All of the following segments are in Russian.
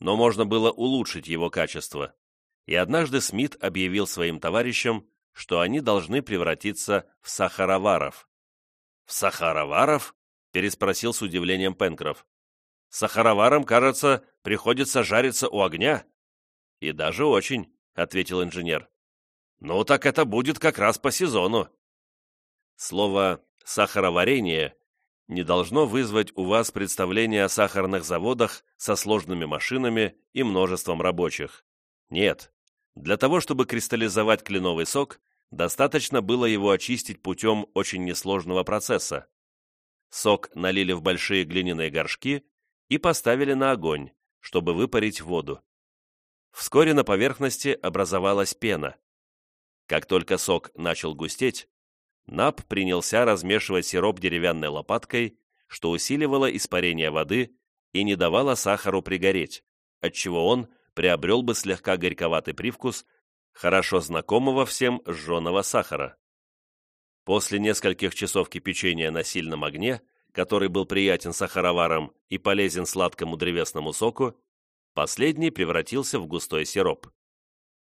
но можно было улучшить его качество. И однажды Смит объявил своим товарищам, что они должны превратиться в сахароваров. «В сахароваров?» – переспросил с удивлением Пенкроф. «Сахароварам, кажется, приходится жариться у огня». «И даже очень», – ответил инженер. «Ну, так это будет как раз по сезону». Слово «сахароварение» не должно вызвать у вас представление о сахарных заводах со сложными машинами и множеством рабочих. Нет. Для того, чтобы кристаллизовать кленовый сок, достаточно было его очистить путем очень несложного процесса. Сок налили в большие глиняные горшки и поставили на огонь, чтобы выпарить воду. Вскоре на поверхности образовалась пена. Как только сок начал густеть, Нап принялся размешивать сироп деревянной лопаткой, что усиливало испарение воды и не давало сахару пригореть, отчего он приобрел бы слегка горьковатый привкус хорошо знакомого всем жженого сахара. После нескольких часов кипячения на сильном огне, который был приятен сахароварам и полезен сладкому древесному соку, последний превратился в густой сироп.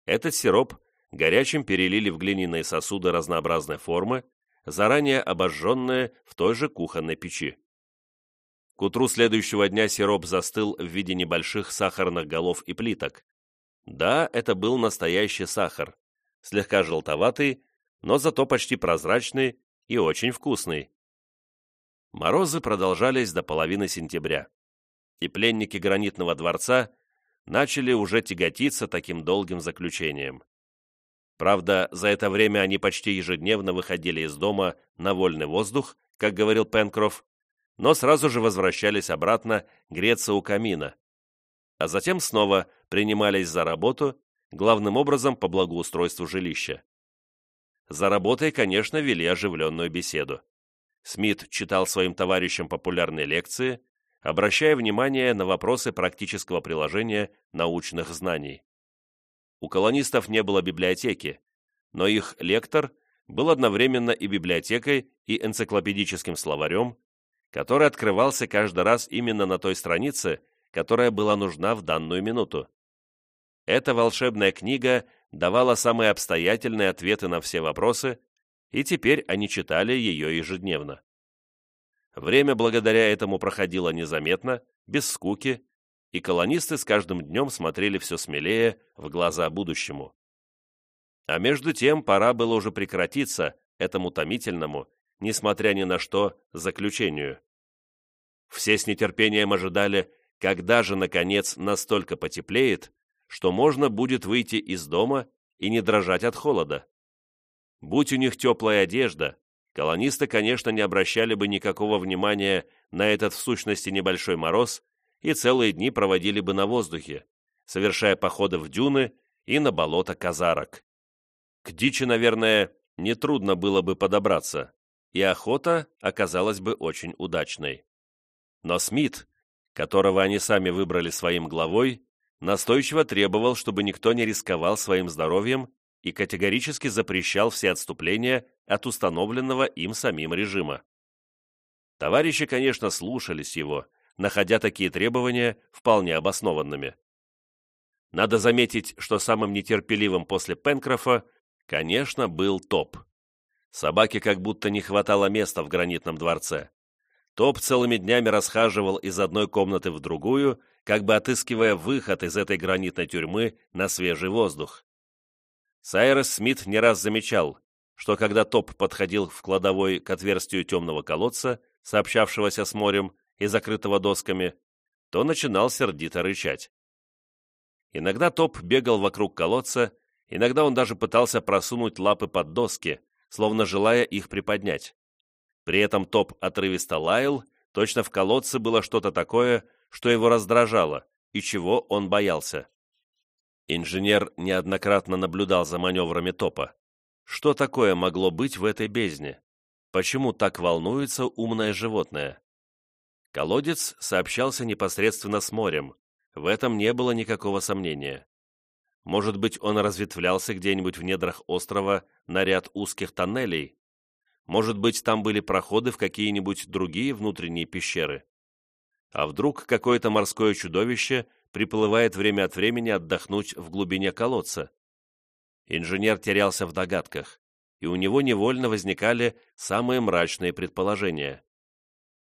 Этот сироп горячим перелили в глиняные сосуды разнообразной формы, заранее обожженные в той же кухонной печи. К утру следующего дня сироп застыл в виде небольших сахарных голов и плиток. Да, это был настоящий сахар, слегка желтоватый, но зато почти прозрачный и очень вкусный. Морозы продолжались до половины сентября, и пленники гранитного дворца начали уже тяготиться таким долгим заключением. Правда, за это время они почти ежедневно выходили из дома на вольный воздух, как говорил Пенкроф, но сразу же возвращались обратно греться у камина. А затем снова принимались за работу, главным образом по благоустройству жилища. За работой, конечно, вели оживленную беседу. Смит читал своим товарищам популярные лекции, обращая внимание на вопросы практического приложения научных знаний. У колонистов не было библиотеки, но их лектор был одновременно и библиотекой, и энциклопедическим словарем, который открывался каждый раз именно на той странице, которая была нужна в данную минуту. Эта волшебная книга давала самые обстоятельные ответы на все вопросы, и теперь они читали ее ежедневно. Время благодаря этому проходило незаметно, без скуки, и колонисты с каждым днем смотрели все смелее в глаза будущему. А между тем пора было уже прекратиться этому томительному, несмотря ни на что, заключению. Все с нетерпением ожидали, когда же, наконец, настолько потеплеет, что можно будет выйти из дома и не дрожать от холода. Будь у них теплая одежда, колонисты, конечно, не обращали бы никакого внимания на этот в сущности небольшой мороз и целые дни проводили бы на воздухе, совершая походы в дюны и на болото казарок. К дичи, наверное, нетрудно было бы подобраться, и охота оказалась бы очень удачной. Но Смит, которого они сами выбрали своим главой, настойчиво требовал, чтобы никто не рисковал своим здоровьем и категорически запрещал все отступления от установленного им самим режима. Товарищи, конечно, слушались его, находя такие требования вполне обоснованными. Надо заметить, что самым нетерпеливым после Пенкрофа, конечно, был Топ. Собаке как будто не хватало места в гранитном дворце. Топ целыми днями расхаживал из одной комнаты в другую, как бы отыскивая выход из этой гранитной тюрьмы на свежий воздух. Сайрес Смит не раз замечал, что когда Топ подходил в кладовой к отверстию темного колодца, сообщавшегося с морем, и закрытого досками, то начинал сердито рычать. Иногда Топ бегал вокруг колодца, иногда он даже пытался просунуть лапы под доски, словно желая их приподнять. При этом Топ отрывисто лаял, точно в колодце было что-то такое, что его раздражало и чего он боялся. Инженер неоднократно наблюдал за маневрами Топа. Что такое могло быть в этой бездне? Почему так волнуется умное животное? Колодец сообщался непосредственно с морем, в этом не было никакого сомнения. Может быть, он разветвлялся где-нибудь в недрах острова на ряд узких тоннелей? Может быть, там были проходы в какие-нибудь другие внутренние пещеры? А вдруг какое-то морское чудовище приплывает время от времени отдохнуть в глубине колодца? Инженер терялся в догадках, и у него невольно возникали самые мрачные предположения.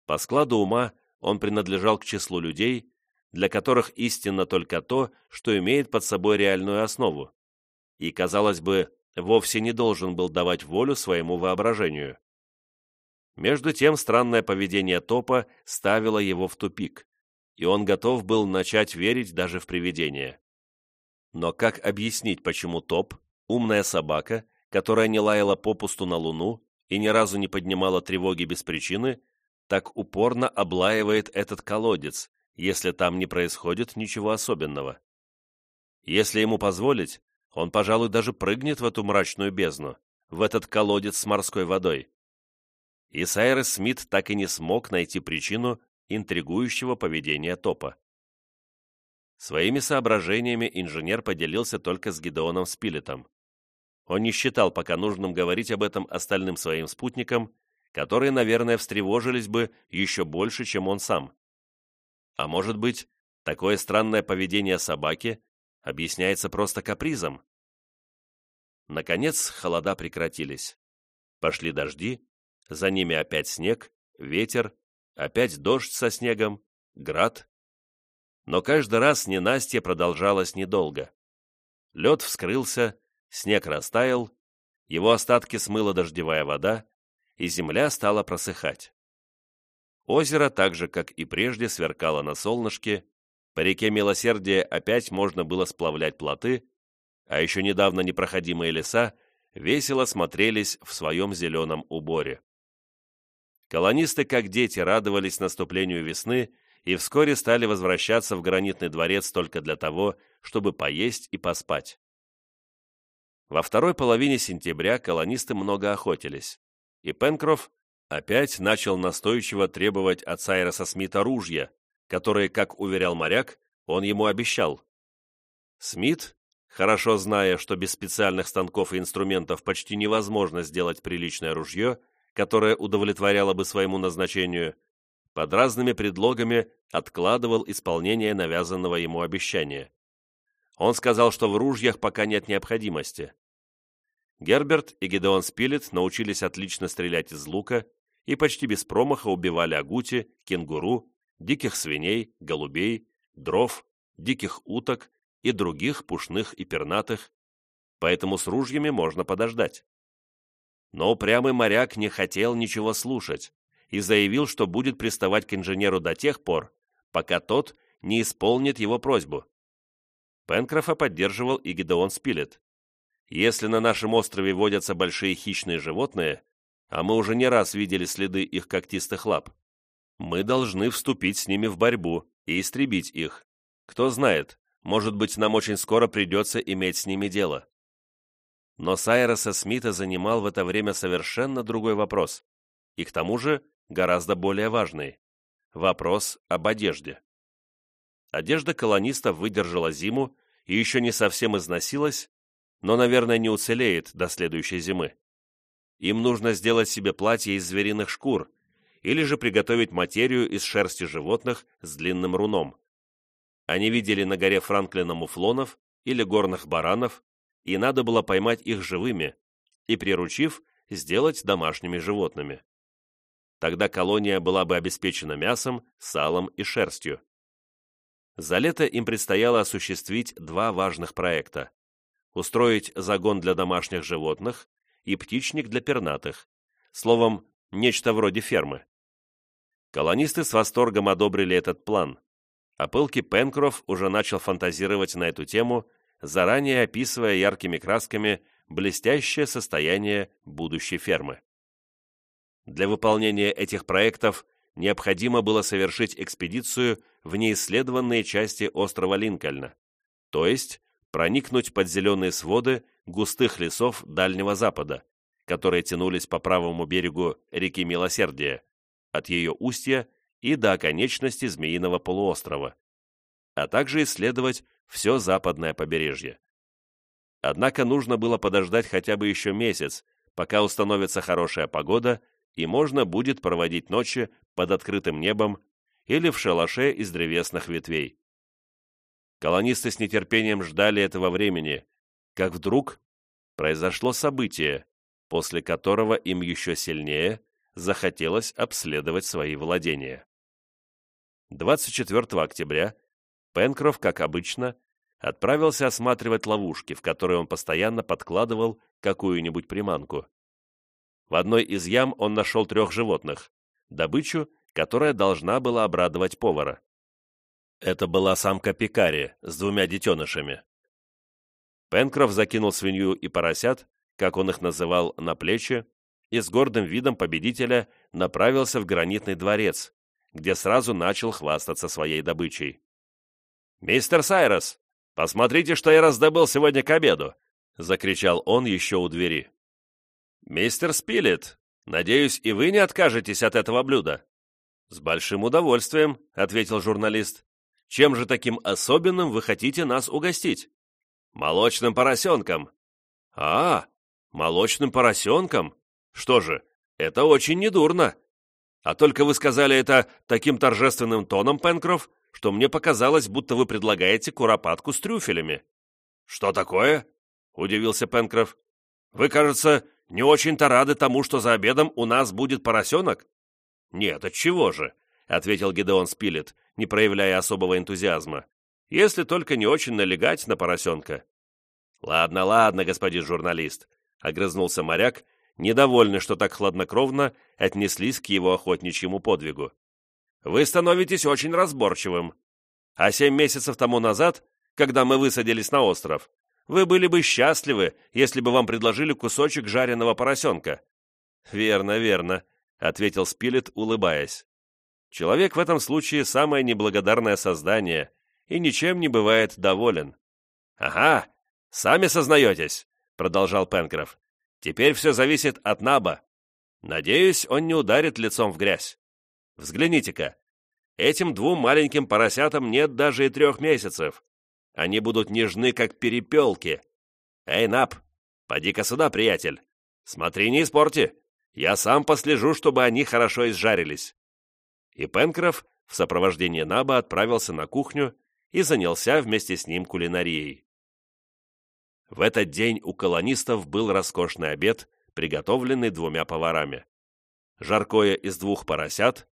По складу ума он принадлежал к числу людей, для которых истинно только то, что имеет под собой реальную основу, и, казалось бы, вовсе не должен был давать волю своему воображению. Между тем странное поведение Топа ставило его в тупик, и он готов был начать верить даже в привидения. Но как объяснить, почему Топ, умная собака, которая не лаяла попусту на Луну и ни разу не поднимала тревоги без причины, так упорно облаивает этот колодец, если там не происходит ничего особенного? Если ему позволить, он, пожалуй, даже прыгнет в эту мрачную бездну, в этот колодец с морской водой. И Сайрес Смит так и не смог найти причину интригующего поведения Топа. Своими соображениями инженер поделился только с Гидеоном Спилетом. Он не считал пока нужным говорить об этом остальным своим спутникам, которые, наверное, встревожились бы еще больше, чем он сам. А может быть, такое странное поведение собаки объясняется просто капризом. Наконец, холода прекратились. Пошли дожди, за ними опять снег, ветер, опять дождь со снегом, град. Но каждый раз ненастье продолжалось недолго. Лед вскрылся, снег растаял, его остатки смыла дождевая вода, и земля стала просыхать. Озеро, так же, как и прежде, сверкало на солнышке, по реке Милосердия опять можно было сплавлять плоты, а еще недавно непроходимые леса весело смотрелись в своем зеленом уборе. Колонисты, как дети, радовались наступлению весны и вскоре стали возвращаться в гранитный дворец только для того, чтобы поесть и поспать. Во второй половине сентября колонисты много охотились, и Пенкроф опять начал настойчиво требовать от Сайроса Смита ружья, которые, как уверял моряк, он ему обещал. Смит, хорошо зная, что без специальных станков и инструментов почти невозможно сделать приличное ружье, которое удовлетворяло бы своему назначению, под разными предлогами откладывал исполнение навязанного ему обещания. Он сказал, что в ружьях пока нет необходимости. Герберт и Гедеон Спилет научились отлично стрелять из лука и почти без промаха убивали агути, кенгуру диких свиней, голубей, дров, диких уток и других пушных и пернатых, поэтому с ружьями можно подождать. Но упрямый моряк не хотел ничего слушать и заявил, что будет приставать к инженеру до тех пор, пока тот не исполнит его просьбу. Пенкрофа поддерживал и Гидеон Спилет. Если на нашем острове водятся большие хищные животные, а мы уже не раз видели следы их когтистых лап, мы должны вступить с ними в борьбу и истребить их. Кто знает, может быть, нам очень скоро придется иметь с ними дело. Но Сайроса Смита занимал в это время совершенно другой вопрос, и к тому же гораздо более важный – вопрос об одежде. Одежда колонистов выдержала зиму и еще не совсем износилась, но, наверное, не уцелеет до следующей зимы. Им нужно сделать себе платье из звериных шкур, или же приготовить материю из шерсти животных с длинным руном. Они видели на горе Франклина муфлонов или горных баранов, и надо было поймать их живыми и, приручив, сделать домашними животными. Тогда колония была бы обеспечена мясом, салом и шерстью. За лето им предстояло осуществить два важных проекта. Устроить загон для домашних животных и птичник для пернатых, словом, нечто вроде фермы. Колонисты с восторгом одобрили этот план, а пылкий Пенкроф уже начал фантазировать на эту тему, заранее описывая яркими красками блестящее состояние будущей фермы. Для выполнения этих проектов необходимо было совершить экспедицию в неисследованные части острова Линкольна, то есть проникнуть под зеленые своды густых лесов Дальнего Запада, которые тянулись по правому берегу реки Милосердия, от ее устья и до оконечности Змеиного полуострова, а также исследовать все западное побережье. Однако нужно было подождать хотя бы еще месяц, пока установится хорошая погода и можно будет проводить ночи под открытым небом или в шалаше из древесных ветвей. Колонисты с нетерпением ждали этого времени, как вдруг произошло событие, после которого им еще сильнее захотелось обследовать свои владения. 24 октября Пенкроф, как обычно, отправился осматривать ловушки, в которые он постоянно подкладывал какую-нибудь приманку. В одной из ям он нашел трех животных, добычу, которая должна была обрадовать повара. Это была самка Пикари с двумя детенышами. Пенкроф закинул свинью и поросят, как он их называл, на плечи, и с гордым видом победителя направился в гранитный дворец, где сразу начал хвастаться своей добычей. «Мистер Сайрос, посмотрите, что я раздобыл сегодня к обеду!» — закричал он еще у двери. «Мистер Спилет, надеюсь, и вы не откажетесь от этого блюда?» «С большим удовольствием», — ответил журналист. «Чем же таким особенным вы хотите нас угостить?» «Молочным поросенком». «А, молочным поросенком? Что же, это очень недурно. А только вы сказали это таким торжественным тоном, Пенкроф, что мне показалось, будто вы предлагаете куропатку с трюфелями». «Что такое?» — удивился Пенкроф. «Вы, кажется, не очень-то рады тому, что за обедом у нас будет поросенок?» «Нет, отчего же?» — ответил Гидеон Спилет, не проявляя особого энтузиазма. «Если только не очень налегать на поросенка». «Ладно, ладно, господин журналист», — огрызнулся моряк, недовольный, что так хладнокровно отнеслись к его охотничьему подвигу. «Вы становитесь очень разборчивым. А семь месяцев тому назад, когда мы высадились на остров, вы были бы счастливы, если бы вам предложили кусочек жареного поросенка». «Верно, верно», — ответил Спилет, улыбаясь. «Человек в этом случае самое неблагодарное создание и ничем не бывает доволен». «Ага, сами сознаетесь», — продолжал Пенкроф. «Теперь все зависит от Наба. Надеюсь, он не ударит лицом в грязь. Взгляните-ка, этим двум маленьким поросятам нет даже и трех месяцев, они будут нежны, как перепелки. Эй, Нап, поди-ка сюда, приятель. Смотри, не испорти. Я сам послежу, чтобы они хорошо изжарились». И Пенкроф в сопровождении Наба отправился на кухню и занялся вместе с ним кулинарией. В этот день у колонистов был роскошный обед, приготовленный двумя поварами. Жаркое из двух поросят,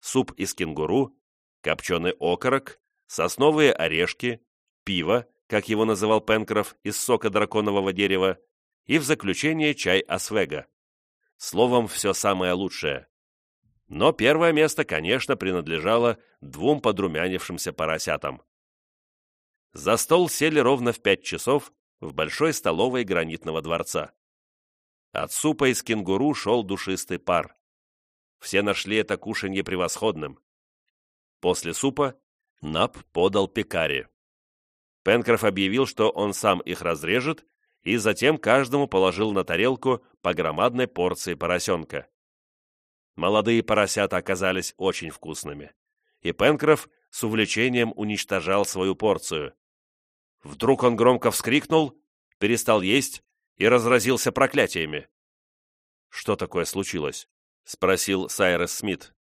суп из кенгуру, копченый окорок, сосновые орешки, пиво, как его называл Пенкроф, из сока драконового дерева, и в заключение чай Освега. Словом, все самое лучшее. Но первое место, конечно, принадлежало двум подрумянившимся поросятам. За стол сели ровно в пять часов в большой столовой гранитного дворца. От супа из кенгуру шел душистый пар. Все нашли это кушанье превосходным. После супа Нап подал пекари. Пенкроф объявил, что он сам их разрежет, и затем каждому положил на тарелку по громадной порции поросенка. Молодые поросята оказались очень вкусными, и Пенкроф с увлечением уничтожал свою порцию. Вдруг он громко вскрикнул, перестал есть и разразился проклятиями. «Что такое случилось?» — спросил Сайрес Смит.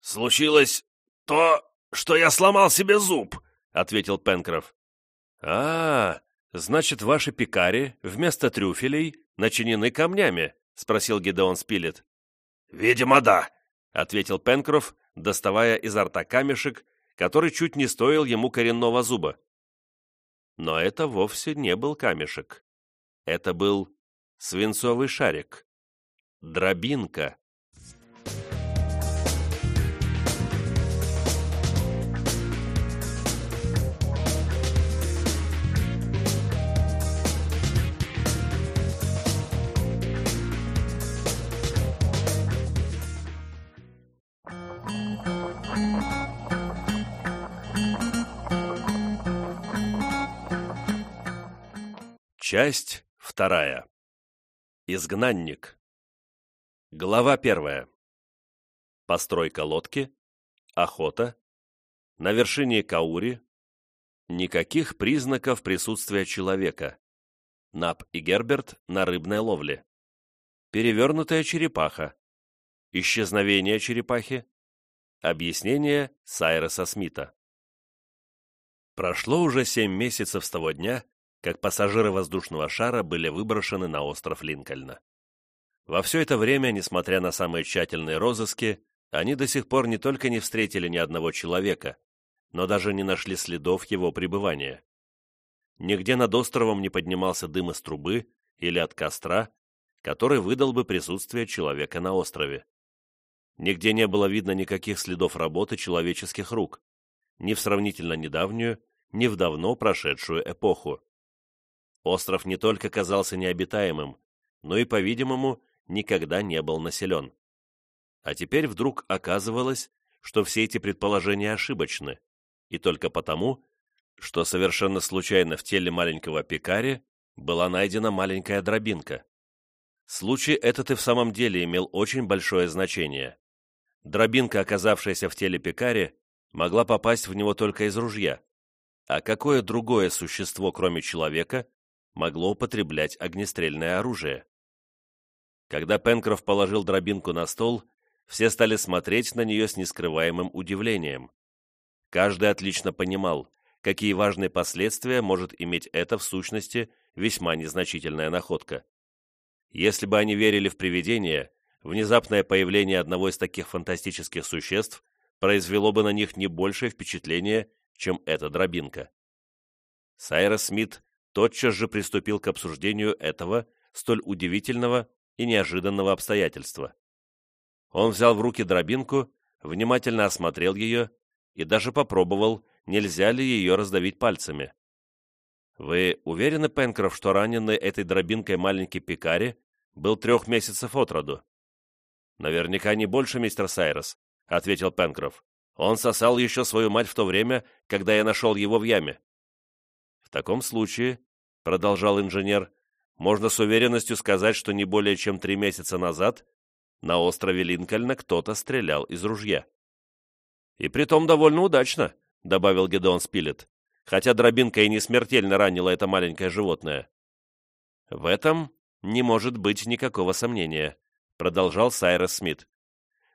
«Случилось то, что я сломал себе зуб», — ответил Пенкроф. «А, значит, ваши пекари вместо трюфелей начинены камнями?» — спросил Гедеон Спилет. «Видимо, да», — ответил Пенкроф, доставая изо рта камешек, который чуть не стоил ему коренного зуба. Но это вовсе не был камешек. Это был свинцовый шарик. Дробинка. Часть вторая. Изгнанник. Глава первая. Постройка лодки. Охота. На вершине Каури. Никаких признаков присутствия человека. Нап и Герберт на рыбной ловле. Перевернутая черепаха. Исчезновение черепахи. Объяснение Сайреса Смита. Прошло уже семь месяцев с того дня, как пассажиры воздушного шара были выброшены на остров Линкольна. Во все это время, несмотря на самые тщательные розыски, они до сих пор не только не встретили ни одного человека, но даже не нашли следов его пребывания. Нигде над островом не поднимался дым из трубы или от костра, который выдал бы присутствие человека на острове. Нигде не было видно никаких следов работы человеческих рук, ни в сравнительно недавнюю, ни в давно прошедшую эпоху. Остров не только казался необитаемым, но и, по-видимому, никогда не был населен. А теперь вдруг оказывалось, что все эти предположения ошибочны, и только потому, что совершенно случайно в теле маленького пекари была найдена маленькая дробинка. Случай этот и в самом деле имел очень большое значение. Дробинка, оказавшаяся в теле пекари, могла попасть в него только из ружья, а какое другое существо, кроме человека, могло употреблять огнестрельное оружие? Когда Пенкроф положил дробинку на стол, все стали смотреть на нее с нескрываемым удивлением. Каждый отлично понимал, какие важные последствия может иметь эта, в сущности, весьма незначительная находка. Если бы они верили в привидения, внезапное появление одного из таких фантастических существ произвело бы на них не большее впечатление, чем эта дробинка. Сайрос Смит тотчас же приступил к обсуждению этого столь удивительного и неожиданного обстоятельства. Он взял в руки дробинку, внимательно осмотрел ее и даже попробовал, нельзя ли ее раздавить пальцами. «Вы уверены, Пенкроф, что раненый этой дробинкой маленький пикари был трех месяцев от роду?» «Наверняка не больше, мистер Сайрос», — ответил Пенкроф. «Он сосал еще свою мать в то время, когда я нашел его в яме». «В таком случае», — продолжал инженер, «можно с уверенностью сказать, что не более чем три месяца назад на острове Линкольна кто-то стрелял из ружья». «И притом довольно удачно», — добавил Гедеон Спилет, хотя дробинка и не смертельно ранила это маленькое животное. «В этом не может быть никакого сомнения», — продолжал Сайрос Смит.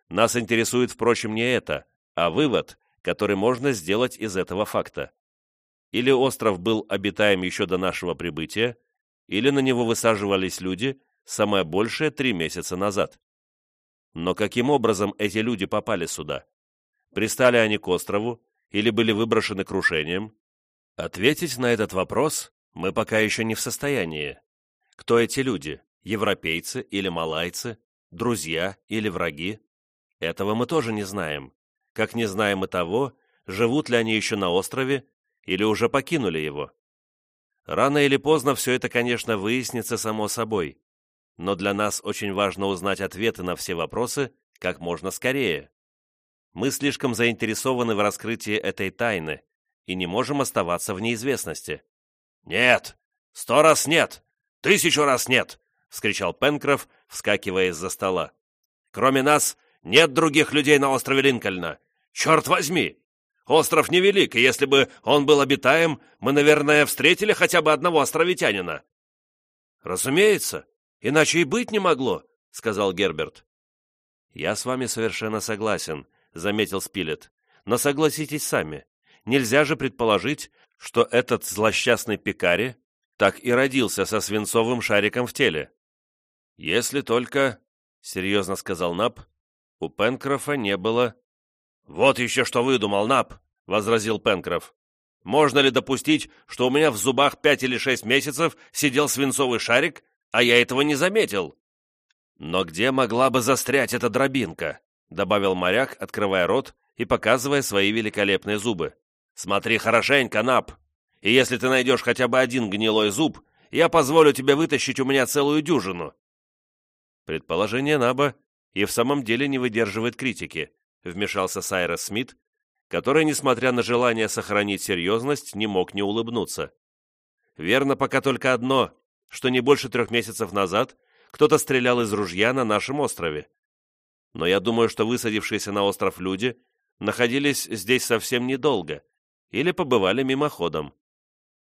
«Нас интересует, впрочем, не это, а вывод, который можно сделать из этого факта. Или остров был обитаем еще до нашего прибытия, или на него высаживались люди, самое большее три месяца назад. Но каким образом эти люди попали сюда? Пристали они к острову или были выброшены крушением? Ответить на этот вопрос мы пока еще не в состоянии. Кто эти люди? Европейцы или малайцы? Друзья или враги? Этого мы тоже не знаем. Как не знаем и того, живут ли они еще на острове или уже покинули его. Рано или поздно все это, конечно, выяснится само собой. Но для нас очень важно узнать ответы на все вопросы как можно скорее. Мы слишком заинтересованы в раскрытии этой тайны и не можем оставаться в неизвестности. «Нет! Сто раз нет! Тысячу раз нет!» — вскричал Пенкроф, вскакивая из-за стола. «Кроме нас, нет других людей на острове Линкольна! Черт возьми! Остров невелик, и если бы он был обитаем, мы, наверное, встретили хотя бы одного островитянина». «Разумеется, иначе и быть не могло», — сказал Герберт. «Я с вами совершенно согласен», заметил Спилет. «Но согласитесь сами, нельзя же предположить, что этот злосчастный пекари так и родился со свинцовым шариком в теле. Если только, — серьезно сказал Нап, — у Пенкрофа не было... «Вот еще что выдумал, Нап!» — возразил Пенкроф. «Можно ли допустить, что у меня в зубах пять или шесть месяцев сидел свинцовый шарик, а я этого не заметил?» «Но где могла бы застрять эта дробинка?» — добавил моряк, открывая рот и показывая свои великолепные зубы. «Смотри хорошенько, Нап, и если ты найдешь хотя бы один гнилой зуб, я позволю тебе вытащить у меня целую дюжину». Предположение Наба и в самом деле не выдерживает критики, вмешался Сайрос Смит, который, несмотря на желание сохранить серьезность, не мог не улыбнуться. Верно пока только одно, что не больше трех месяцев назад кто-то стрелял из ружья на нашем острове но я думаю, что высадившиеся на остров люди находились здесь совсем недолго или побывали мимоходом.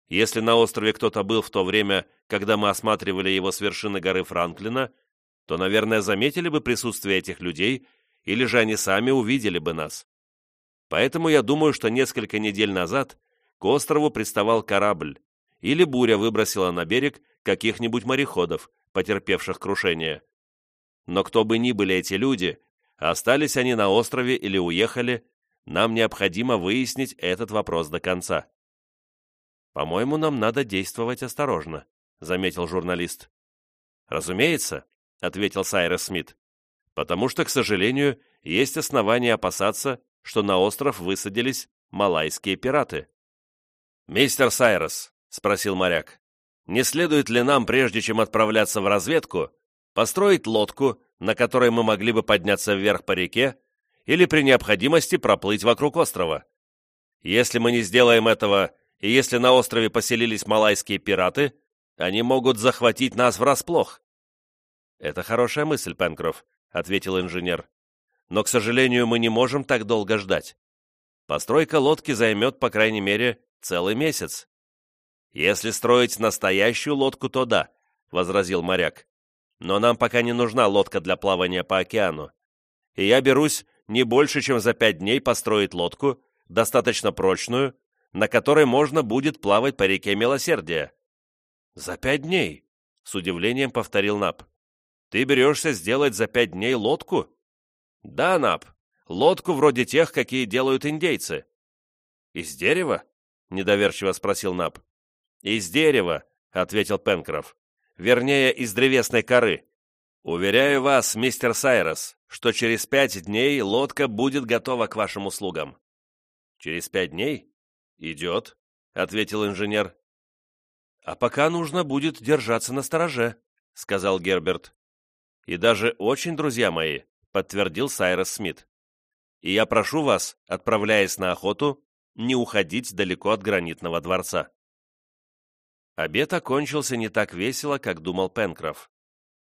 Если на острове кто-то был в то время, когда мы осматривали его с вершины горы Франклина, то, наверное, заметили бы присутствие этих людей, или же они сами увидели бы нас. Поэтому я думаю, что несколько недель назад к острову приставал корабль, или буря выбросила на берег каких-нибудь мореходов, потерпевших крушение. Но кто бы ни были эти люди, остались они на острове или уехали, нам необходимо выяснить этот вопрос до конца. «По-моему, нам надо действовать осторожно», — заметил журналист. «Разумеется», — ответил Сайрес Смит, «потому что, к сожалению, есть основания опасаться, что на остров высадились малайские пираты». «Мистер Сайрес», — спросил моряк, «не следует ли нам, прежде чем отправляться в разведку, построить лодку, на которой мы могли бы подняться вверх по реке или при необходимости проплыть вокруг острова? Если мы не сделаем этого, и если на острове поселились малайские пираты, они могут захватить нас врасплох». «Это хорошая мысль, Пенкроф», — ответил инженер. «Но, к сожалению, мы не можем так долго ждать. Постройка лодки займет, по крайней мере, целый месяц». «Если строить настоящую лодку, то да», — возразил моряк. «Но нам пока не нужна лодка для плавания по океану. И я берусь не больше, чем за пять дней построить лодку, достаточно прочную, на которой можно будет плавать по реке Милосердия». «За пять дней?» — с удивлением повторил Нап. «Ты берешься сделать за пять дней лодку?» «Да, Нап, лодку вроде тех, какие делают индейцы». «Из дерева?» — недоверчиво спросил Нап. «Из дерева», — ответил Пенкроф. «Вернее, из древесной коры. Уверяю вас, мистер Сайрос, что через пять дней лодка будет готова к вашим услугам». «Через пять дней? Идет», — ответил инженер. «А пока нужно будет держаться на стороже», — сказал Герберт. «И даже очень, друзья мои», — подтвердил Сайрос Смит. «И я прошу вас, отправляясь на охоту, не уходить далеко от гранитного дворца». Обед окончился не так весело, как думал Пенкроф.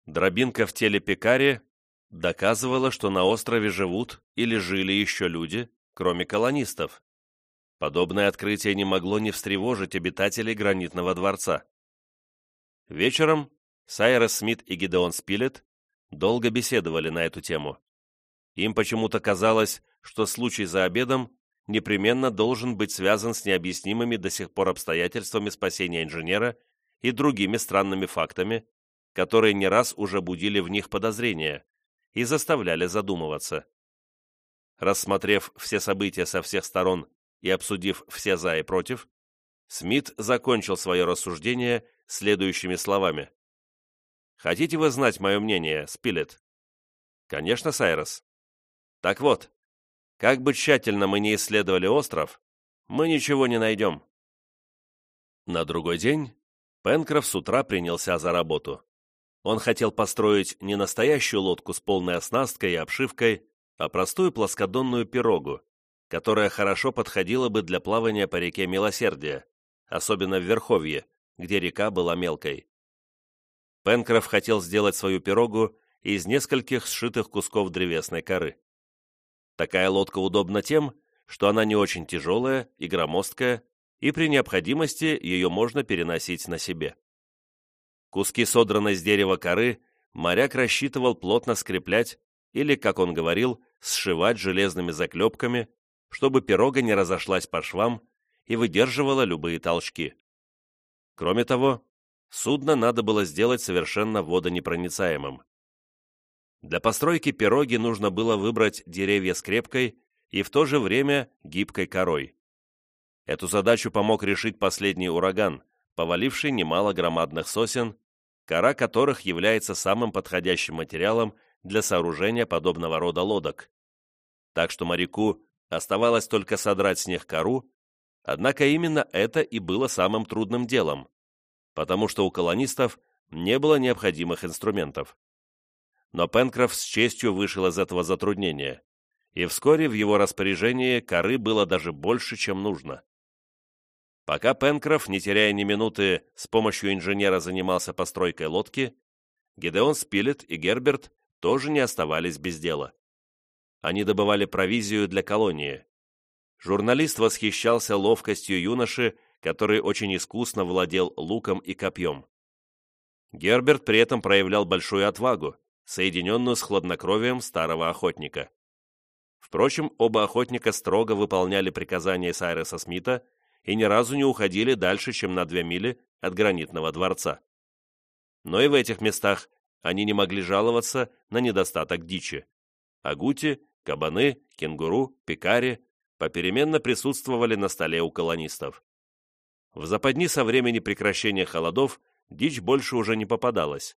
Дробинка в теле пекари доказывала, что на острове живут или жили еще люди, кроме колонистов. Подобное открытие не могло не встревожить обитателей гранитного дворца. Вечером Сайрес Смит и Гидеон Спилет долго беседовали на эту тему. Им почему-то казалось, что случай за обедом непременно должен быть связан с необъяснимыми до сих пор обстоятельствами спасения инженера и другими странными фактами, которые не раз уже будили в них подозрения и заставляли задумываться. Рассмотрев все события со всех сторон и обсудив все «за» и «против», Смит закончил свое рассуждение следующими словами. «Хотите вы знать мое мнение, Спилет?» «Конечно, Сайрос». «Так вот, как бы тщательно мы ни исследовали остров, мы ничего не найдем». На другой день Пенкроф с утра принялся за работу. Он хотел построить не настоящую лодку с полной оснасткой и обшивкой, а простую плоскодонную пирогу, которая хорошо подходила бы для плавания по реке Милосердия, особенно в Верховье, где река была мелкой. Пенкроф хотел сделать свою пирогу из нескольких сшитых кусков древесной коры. Такая лодка удобна тем, что она не очень тяжелая и громоздкая, и при необходимости ее можно переносить на себе. Куски содранной с дерева коры моряк рассчитывал плотно скреплять или, как он говорил, сшивать железными заклепками, чтобы пирога не разошлась по швам и выдерживала любые толчки. Кроме того, судно надо было сделать совершенно водонепроницаемым. Для постройки пироги нужно было выбрать деревья с крепкой и в то же время гибкой корой. Эту задачу помог решить последний ураган, поваливший немало громадных сосен, кора которых является самым подходящим материалом для сооружения подобного рода лодок. Так что моряку Оставалось только содрать с них кору, однако именно это и было самым трудным делом, потому что у колонистов не было необходимых инструментов. Но Пенкроф с честью вышел из этого затруднения, и вскоре в его распоряжении коры было даже больше, чем нужно. Пока Пенкроф, не теряя ни минуты, с помощью инженера занимался постройкой лодки, Гидеон Спилет и Герберт тоже не оставались без дела. Они добывали провизию для колонии. Журналист восхищался ловкостью юноши, который очень искусно владел луком и копьем. Герберт при этом проявлял большую отвагу, соединенную с хладнокровием старого охотника. Впрочем, оба охотника строго выполняли приказания Сайреса Смита и ни разу не уходили дальше, чем на две мили от гранитного дворца. Но и в этих местах они не могли жаловаться на недостаток дичи. Агути, кабаны, кенгуру, пикари попеременно присутствовали на столе у колонистов. В западни со времени прекращения холодов дичь больше уже не попадалась,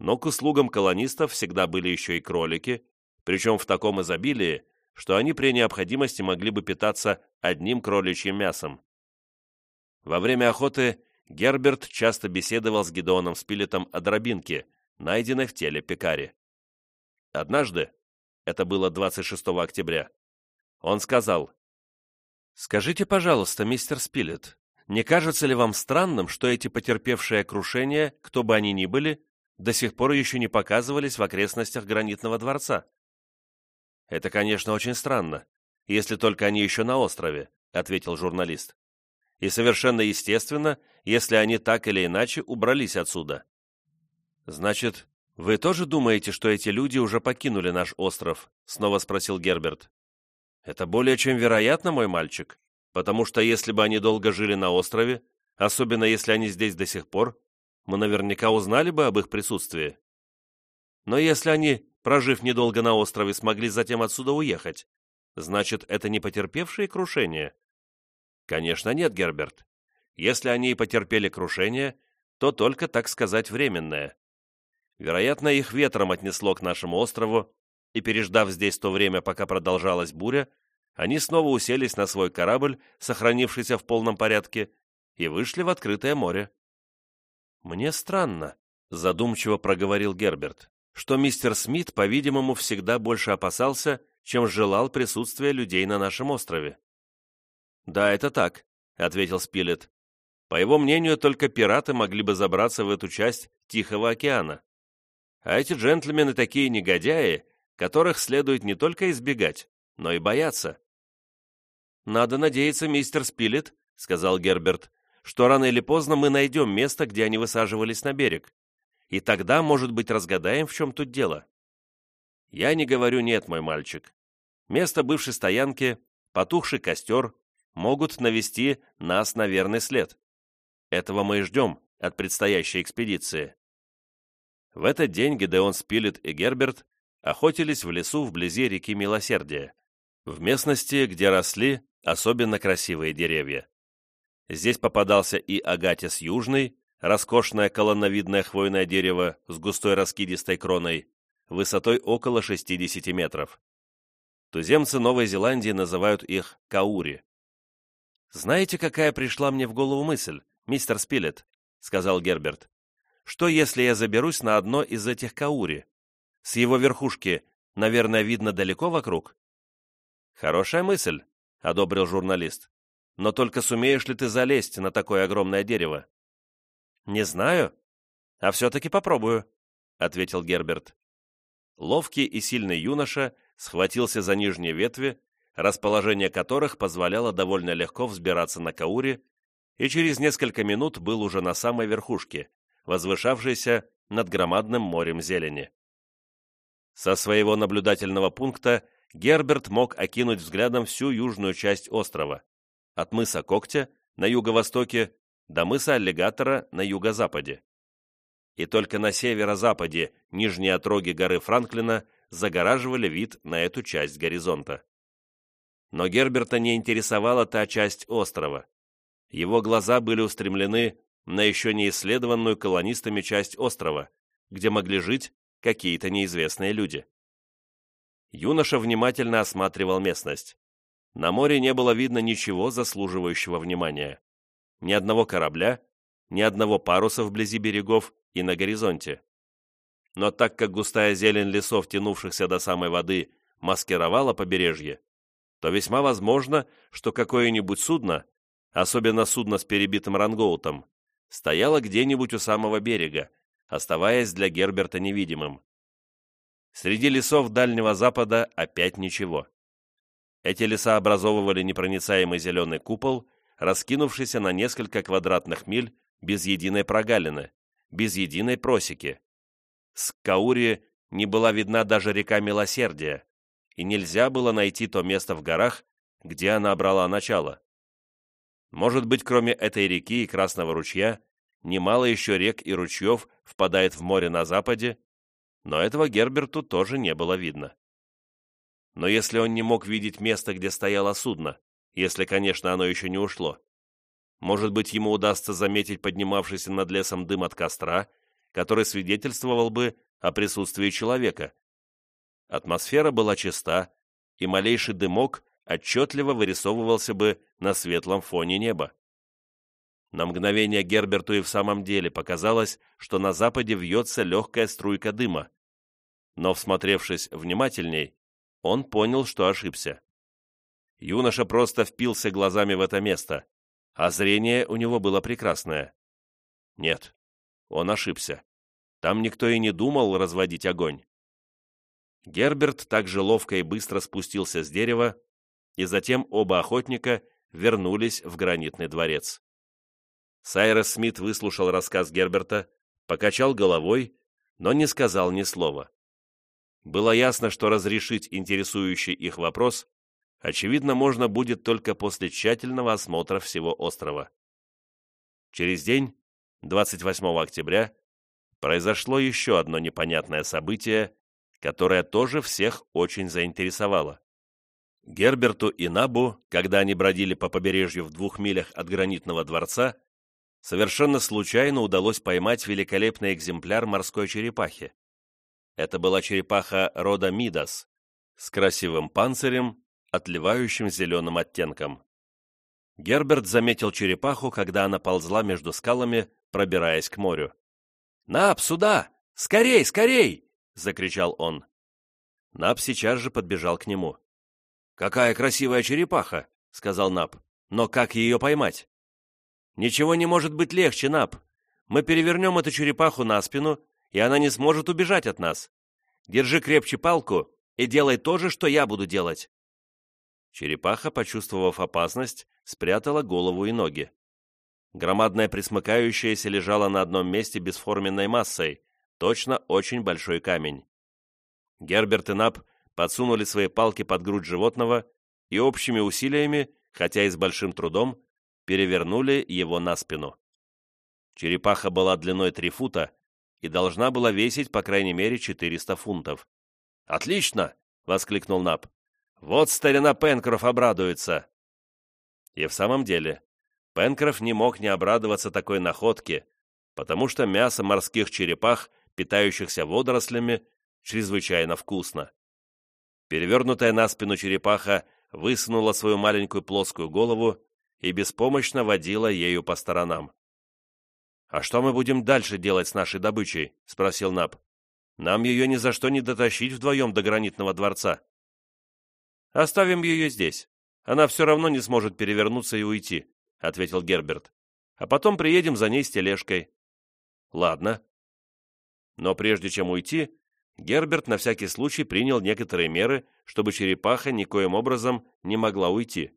но к услугам колонистов всегда были еще и кролики, причем в таком изобилии, что они при необходимости могли бы питаться одним кроличьим мясом. Во время охоты Герберт часто беседовал с Гедеоном Спилетом о дробинке, найденной в теле пекари. Однажды, это было 26 октября, он сказал, «Скажите, пожалуйста, мистер Спилет, не кажется ли вам странным, что эти потерпевшие крушения, кто бы они ни были, до сих пор еще не показывались в окрестностях гранитного дворца?» «Это, конечно, очень странно, если только они еще на острове», — ответил журналист. «И совершенно естественно, если они так или иначе убрались отсюда». «Значит, вы тоже думаете, что эти люди уже покинули наш остров?» — снова спросил Герберт. Это более чем вероятно, мой мальчик, потому что если бы они долго жили на острове, особенно если они здесь до сих пор, мы наверняка узнали бы об их присутствии. Но если они, прожив недолго на острове, смогли затем отсюда уехать, значит, это не потерпевшие крушение? Конечно, нет, Герберт. Если они и потерпели крушение, то только, так сказать, временное. Вероятно, их ветром отнесло к нашему острову, и, переждав здесь то время, пока продолжалась буря, они снова уселись на свой корабль, сохранившийся в полном порядке, и вышли в открытое море. «Мне странно», — задумчиво проговорил Герберт, что мистер Смит, по-видимому, всегда больше опасался, чем желал присутствия людей на нашем острове. «Да, это так», — ответил Спилет. «По его мнению, только пираты могли бы забраться в эту часть Тихого океана. А эти джентльмены такие негодяи, которых следует не только избегать, но и бояться. «Надо надеяться, мистер Спилет», — сказал Герберт, «что рано или поздно мы найдем место, где они высаживались на берег. И тогда, может быть, разгадаем, в чем тут дело». «Я не говорю нет, мой мальчик. Место бывшей стоянки, потухший костер могут навести нас на верный след. Этого мы и ждем от предстоящей экспедиции». В этот день Гедеон Спилет и Герберт охотились в лесу вблизи реки Милосердия, в местности, где росли особенно красивые деревья. Здесь попадался и агатис южный, роскошное колонновидное хвойное дерево с густой раскидистой кроной, высотой около 60 метров. Туземцы Новой Зеландии называют их каури. «Знаете, какая пришла мне в голову мысль, мистер Спилет?» — сказал Герберт. «Что, если я заберусь на одно из этих каури? С его верхушки, наверное, видно далеко вокруг?» «Хорошая мысль», — одобрил журналист. «Но только сумеешь ли ты залезть на такое огромное дерево?» «Не знаю. А все-таки попробую», — ответил Герберт. Ловкий и сильный юноша схватился за нижние ветви, расположение которых позволяло довольно легко взбираться на Каури, и через несколько минут был уже на самой верхушке, возвышавшейся над громадным морем зелени. Со своего наблюдательного пункта Герберт мог окинуть взглядом всю южную часть острова, от мыса Когтя на юго-востоке до мыса Аллигатора на юго-западе. И только на северо-западе нижние отроги горы Франклина загораживали вид на эту часть горизонта. Но Герберта не интересовала та часть острова. Его глаза были устремлены на еще не исследованную колонистами часть острова, где могли жить какие-то неизвестные люди. Юноша внимательно осматривал местность. На море не было видно ничего заслуживающего внимания. Ни одного корабля, ни одного паруса вблизи берегов и на горизонте. Но так как густая зелень лесов, тянувшихся до самой воды, маскировала побережье, то весьма возможно, что какое-нибудь судно, особенно судно с перебитым рангоутом, стояло где-нибудь у самого берега, оставаясь для Герберта невидимым. Среди лесов Дальнего Запада опять ничего. Эти леса образовывали непроницаемый зеленый купол, раскинувшийся на несколько квадратных миль без единой прогалины, без единой просеки. С Каури не была видна даже река Милосердия, и нельзя было найти то место в горах, где она брала начало. Может быть, кроме этой реки и Красного ручья, немало еще рек и ручьев впадает в море на западе, но этого Герберту тоже не было видно. Но если он не мог видеть место, где стояло судно, если, конечно, оно еще не ушло, может быть, ему удастся заметить поднимавшийся над лесом дым от костра, который свидетельствовал бы о присутствии человека. Атмосфера была чиста, и малейший дымок отчетливо вырисовывался бы на светлом фоне неба. На мгновение Герберту и в самом деле показалось, что на западе вьется легкая струйка дыма. Но, всмотревшись внимательней, он понял, что ошибся. Юноша просто впился глазами в это место, а зрение у него было прекрасное. Нет, он ошибся. Там никто и не думал разводить огонь. Герберт также ловко и быстро спустился с дерева, и затем оба охотника вернулись в гранитный дворец. Сайрес Смит выслушал рассказ Герберта, покачал головой, но не сказал ни слова. Было ясно, что разрешить интересующий их вопрос, очевидно, можно будет только после тщательного осмотра всего острова. Через день, 28 октября, произошло еще одно непонятное событие, которое тоже всех очень заинтересовало. Герберту и Набу, когда они бродили по побережью в двух милях от гранитного дворца, совершенно случайно удалось поймать великолепный экземпляр морской черепахи. Это была черепаха рода Мидас с красивым панцирем, отливающим зеленым оттенком. Герберт заметил черепаху, когда она ползла между скалами, пробираясь к морю. «Нап, сюда! Скорей, скорей!» — закричал он. Нап сейчас же подбежал к нему. «Какая красивая черепаха!» — сказал Нап. «Но как ее поймать?» «Ничего не может быть легче, Нап. Мы перевернем эту черепаху на спину, и она не сможет убежать от нас. Держи крепче палку и делай то же, что я буду делать». Черепаха, почувствовав опасность, спрятала голову и ноги. Громадная присмыкающаяся лежала на одном месте бесформенной массой, точно очень большой камень. Герберт и Нап подсунули свои палки под грудь животного и общими усилиями, хотя и с большим трудом, перевернули его на спину. Черепаха была длиной 3 фута и должна была весить по крайней мере 400 фунтов. «Отлично!» — воскликнул Нап. «Вот старина Пенкроф обрадуется!» И в самом деле, Пенкроф не мог не обрадоваться такой находке, потому что мясо морских черепах, питающихся водорослями, чрезвычайно вкусно. Перевернутая на спину черепаха высунула свою маленькую плоскую голову и беспомощно водила ею по сторонам. «А что мы будем дальше делать с нашей добычей?» — спросил Наб. «Нам ее ни за что не дотащить вдвоем до гранитного дворца». «Оставим ее здесь. Она все равно не сможет перевернуться и уйти», — ответил Герберт. «А потом приедем за ней с тележкой». «Ладно». Но прежде чем уйти, Герберт на всякий случай принял некоторые меры, чтобы черепаха никоим образом не могла уйти,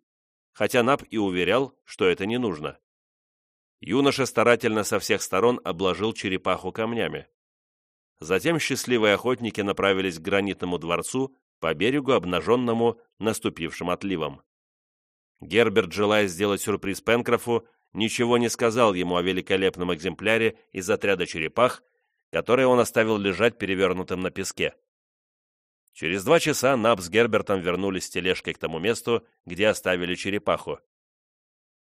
хотя Нап и уверял, что это не нужно. Юноша старательно со всех сторон обложил черепаху камнями. Затем счастливые охотники направились к гранитному дворцу по берегу, обнаженному наступившим отливом. Герберт, желая сделать сюрприз Пенкрофу, ничего не сказал ему о великолепном экземпляре из отряда черепах, который он оставил лежать перевернутым на песке. Через два часа Наб с Гербертом вернулись с тележкой к тому месту, где оставили черепаху.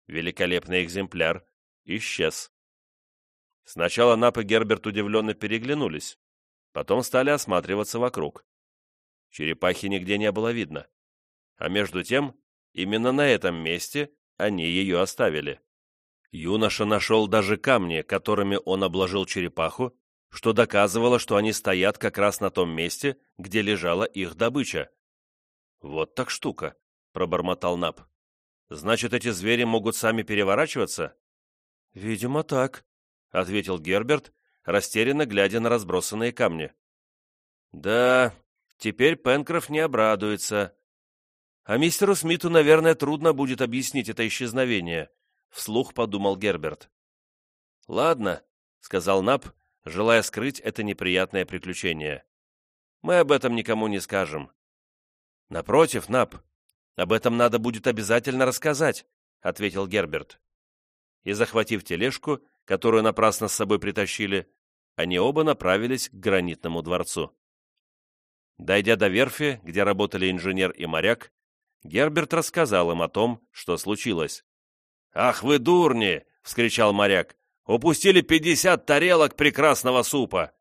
Великолепный экземпляр исчез. Сначала Нап и Герберт удивленно переглянулись, потом стали осматриваться вокруг. Черепахи нигде не было видно. А между тем, именно на этом месте они ее оставили. Юноша нашел даже камни, которыми он обложил черепаху, что доказывало, что они стоят как раз на том месте, где лежала их добыча. «Вот так штука», — пробормотал Нап. «Значит, эти звери могут сами переворачиваться?» «Видимо, так», — ответил Герберт, растерянно глядя на разбросанные камни. «Да, теперь Пенкроф не обрадуется. А мистеру Смиту, наверное, трудно будет объяснить это исчезновение», — вслух подумал Герберт. «Ладно», — сказал Нап, желая скрыть это неприятное приключение. «Мы об этом никому не скажем». «Напротив, Нап, об этом надо будет обязательно рассказать», ответил Герберт. И, захватив тележку, которую напрасно с собой притащили, они оба направились к гранитному дворцу. Дойдя до верфи, где работали инженер и моряк, Герберт рассказал им о том, что случилось. «Ах вы дурни!» — вскричал моряк. «Упустили пятьдесят тарелок прекрасного супа!»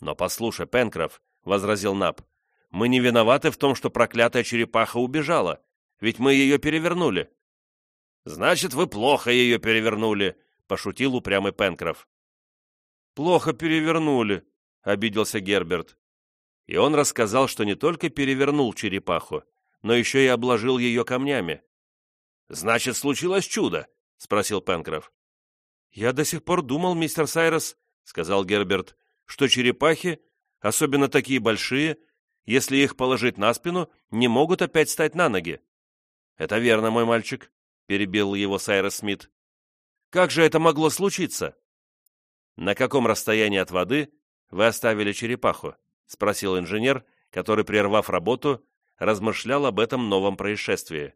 «Но послушай, Пенкроф», — возразил Наб, — «мы не виноваты в том, что проклятая черепаха убежала, ведь мы ее перевернули». «Значит, вы плохо ее перевернули», — пошутил упрямый Пенкроф. «Плохо перевернули», — обиделся Герберт. И он рассказал, что не только перевернул черепаху, но еще и обложил ее камнями. «Значит, случилось чудо?» — спросил Пенкроф. «Я до сих пор думал, мистер Сайрос», — сказал Герберт, «что черепахи, особенно такие большие, если их положить на спину, не могут опять стать на ноги». «Это верно, мой мальчик», — перебил его Сайрос Смит. «Как же это могло случиться?» «На каком расстоянии от воды вы оставили черепаху?» — спросил инженер, который, прервав работу, размышлял об этом новом происшествии.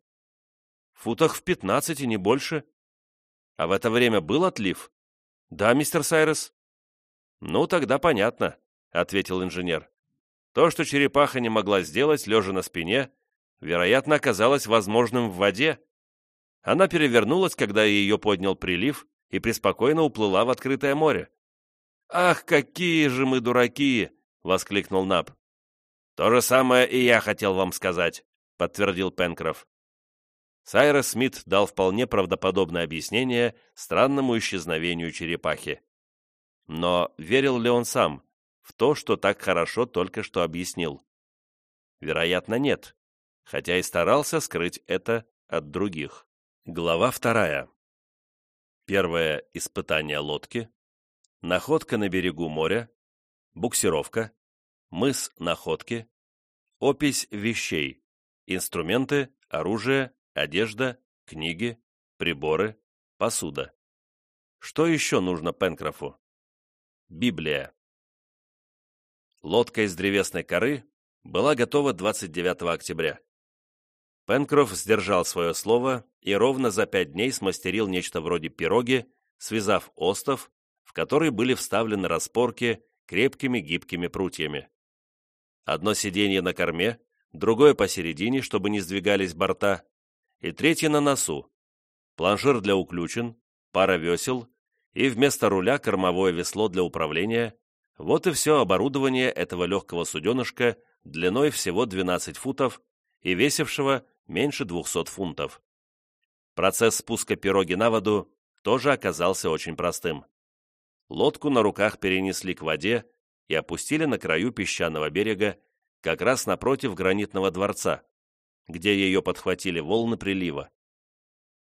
«Футах в пятнадцати, не больше». «А в это время был отлив?» «Да, мистер Сайрес». «Ну, тогда понятно», — ответил инженер. «То, что черепаха не могла сделать, лежа на спине, вероятно, оказалось возможным в воде. Она перевернулась, когда ее поднял прилив, и преспокойно уплыла в открытое море. «Ах, какие же мы дураки!» — воскликнул Наб. «То же самое и я хотел вам сказать», — подтвердил Пенкроф. Сайрос Смит дал вполне правдоподобное объяснение странному исчезновению черепахи. Но верил ли он сам в то, что так хорошо только что объяснил? Вероятно, нет, хотя и старался скрыть это от других. Глава вторая. Первое испытание лодки, находка на берегу моря, буксировка, мыс находки, опись вещей, инструменты, оружие, одежда, книги, приборы, посуда. Что еще нужно Пенкрофу? Библия. Лодка из древесной коры была готова 29 октября. Пенкроф сдержал свое слово и ровно за пять дней смастерил нечто вроде пироги, связав остов, в который были вставлены распорки крепкими гибкими прутьями. Одно сиденье на корме, другое посередине, чтобы не сдвигались борта, и третье на носу. Планшир для уключен, пара весел и вместо руля кормовое весло для управления. Вот и все оборудование этого легкого суденышка длиной всего 12 футов и весившего меньше 200 фунтов. Процесс спуска пироги на воду тоже оказался очень простым. Лодку на руках перенесли к воде и опустили на краю песчаного берега, как раз напротив гранитного дворца, где ее подхватили волны прилива.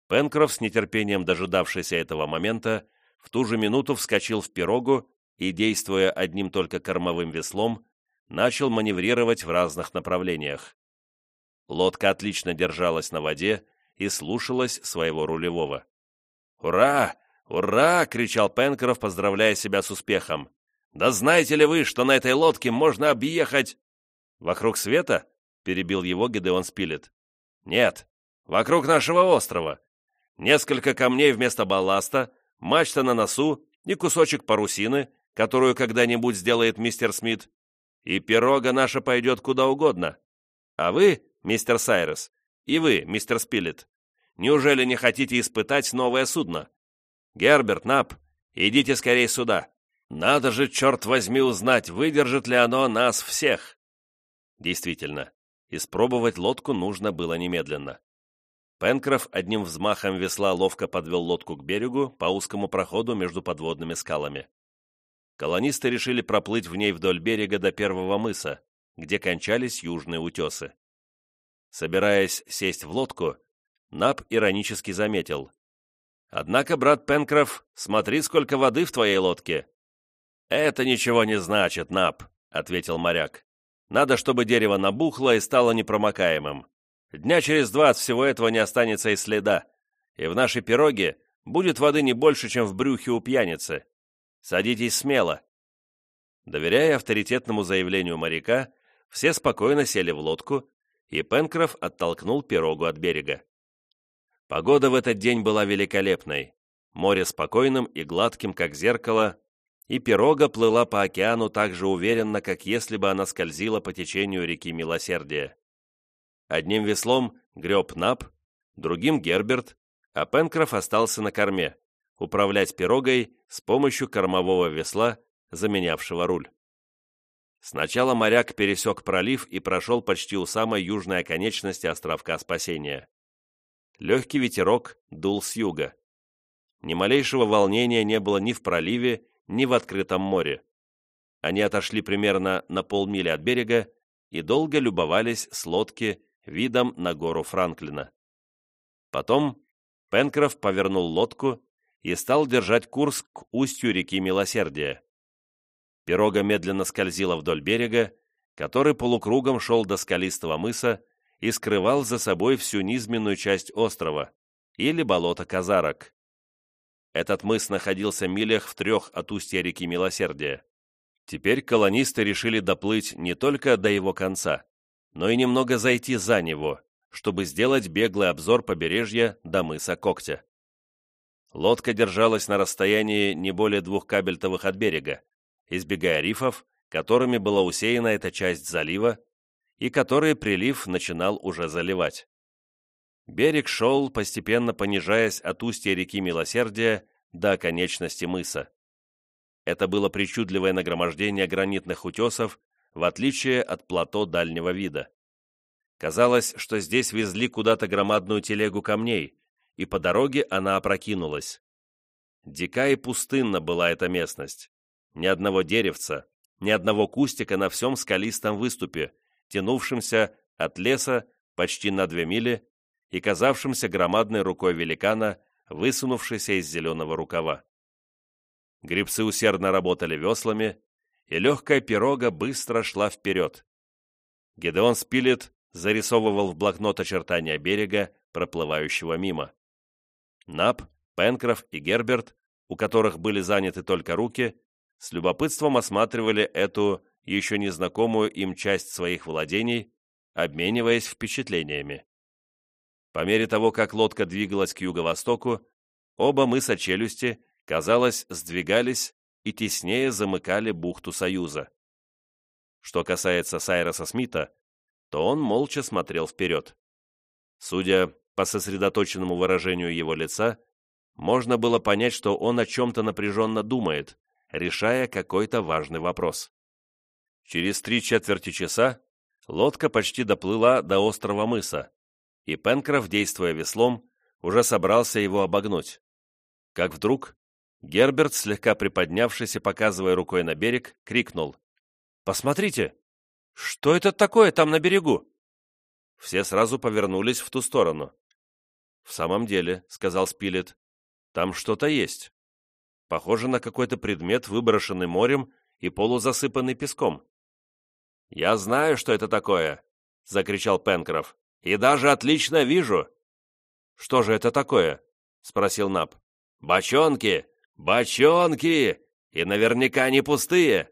Пенкроф, с нетерпением дожидавшийся этого момента, в ту же минуту вскочил в пирогу и, действуя одним только кормовым веслом, начал маневрировать в разных направлениях. Лодка отлично держалась на воде и слушалась своего рулевого. «Ура! Ура!» — кричал Пенкроф, поздравляя себя с успехом. «Да знаете ли вы, что на этой лодке можно объехать...» «Вокруг света?» — перебил его Гедеон Спилет. «Нет, вокруг нашего острова. Несколько камней вместо балласта, мачта на носу и кусочек парусины, которую когда-нибудь сделает мистер Смит. И пирога наша пойдет куда угодно. А вы, мистер Сайрес, и вы, мистер Спилет, неужели не хотите испытать новое судно? Герберт, Нап, идите скорее сюда. Надо же, черт возьми, узнать, выдержит ли оно нас всех. Действительно, испробовать лодку нужно было немедленно. Пенкроф одним взмахом весла ловко подвел лодку к берегу по узкому проходу между подводными скалами. Колонисты решили проплыть в ней вдоль берега до первого мыса, где кончались южные утесы. Собираясь сесть в лодку, Нап иронически заметил. «Однако, брат Пенкроф, смотри, сколько воды в твоей лодке!» «Это ничего не значит, Нап», — ответил моряк. «Надо, чтобы дерево набухло и стало непромокаемым. Дня через два от всего этого не останется и следа, и в нашей пироге будет воды не больше, чем в брюхе у пьяницы. Садитесь смело». Доверяя авторитетному заявлению моряка, все спокойно сели в лодку, и Пенкроф оттолкнул пирогу от берега. Погода в этот день была великолепной, море спокойным и гладким, как зеркало, и пирога плыла по океану так же уверенно, как если бы она скользила по течению реки Милосердия. Одним веслом греб Нап, другим Герберт, а Пенкроф остался на корме, управлять пирогой с помощью кормового весла, заменявшего руль. Сначала моряк пересек пролив и прошел почти у самой южной оконечности островка Спасения. Легкий ветерок дул с юга. Ни малейшего волнения не было ни в проливе, ни в открытом море. Они отошли примерно на полмили от берега и долго любовались с лодки видом на гору Франклина. Потом Пенкроф повернул лодку и стал держать курс к устью реки Милосердия. Пирога медленно скользила вдоль берега, который полукругом шел до скалистого мыса и скрывал за собой всю низменную часть острова, или болото Казарок. Этот мыс находился милях в трех от устья реки Милосердия. Теперь колонисты решили доплыть не только до его конца, но и немного зайти за него, чтобы сделать беглый обзор побережья до мыса Когтя. Лодка держалась на расстоянии не более двух кабельтовых от берега, избегая рифов, которыми была усеяна эта часть залива, и которые прилив начинал уже заливать. Берег шел, постепенно понижаясь от устья реки Милосердия до оконечности мыса. Это было причудливое нагромождение гранитных утесов, в отличие от плато дальнего вида. Казалось, что здесь везли куда-то громадную телегу камней, и по дороге она опрокинулась. Дика и пустынна была эта местность. Ни одного деревца, ни одного кустика на всем скалистом выступе, тянувшемся от леса почти на две мили и казавшимся громадной рукой великана, высунувшейся из зеленого рукава. Грибцы усердно работали веслами, и легкая пирога быстро шла вперед. Гедеон Спилет зарисовывал в блокнот очертания берега, проплывающего мимо. Нап, Пенкроф и Герберт, у которых были заняты только руки, с любопытством осматривали эту еще незнакомую им часть своих владений, обмениваясь впечатлениями. По мере того, как лодка двигалась к юго-востоку, оба мыса челюсти, казалось, сдвигались и теснее замыкали бухту Союза. Что касается Сайроса Смита, то он молча смотрел вперед. Судя по сосредоточенному выражению его лица, можно было понять, что он о чем-то напряженно думает, решая какой-то важный вопрос. Через три четверти часа лодка почти доплыла до острова мыса, и Пенкроф, действуя веслом, уже собрался его обогнуть. Как вдруг Герберт, слегка приподнявшись и показывая рукой на берег, крикнул. «Посмотрите! Что это такое там на берегу?» Все сразу повернулись в ту сторону. «В самом деле», — сказал Спилет, — «там что-то есть. Похоже на какой-то предмет, выброшенный морем и полузасыпанный песком. «Я знаю, что это такое!» — закричал Пенкроф. «И даже отлично вижу!» «Что же это такое?» — спросил Наб. «Бочонки! Бочонки! И наверняка не пустые!»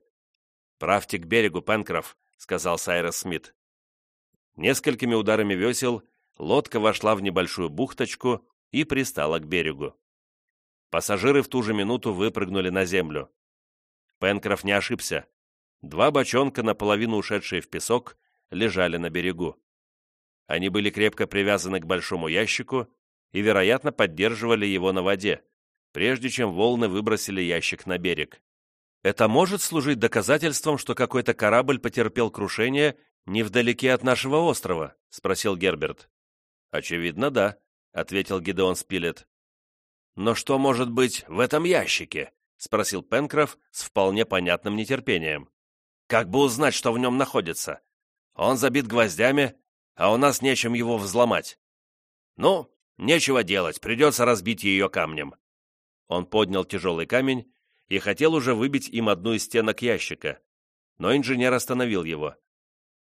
«Правьте к берегу, Пенкроф», — сказал Сайрес Смит. Несколькими ударами весел лодка вошла в небольшую бухточку и пристала к берегу. Пассажиры в ту же минуту выпрыгнули на землю. Пенкроф не ошибся. Два бочонка, наполовину ушедшие в песок, лежали на берегу. Они были крепко привязаны к большому ящику и, вероятно, поддерживали его на воде, прежде чем волны выбросили ящик на берег. «Это может служить доказательством, что какой-то корабль потерпел крушение невдалеке от нашего острова?» — спросил Герберт. «Очевидно, да», — ответил Гидеон Спилет. «Но что может быть в этом ящике?» — спросил Пенкроф с вполне понятным нетерпением. Как бы узнать, что в нем находится? Он забит гвоздями, а у нас нечем его взломать. Ну, нечего делать, придется разбить ее камнем. Он поднял тяжелый камень и хотел уже выбить им одну из стенок ящика, но инженер остановил его.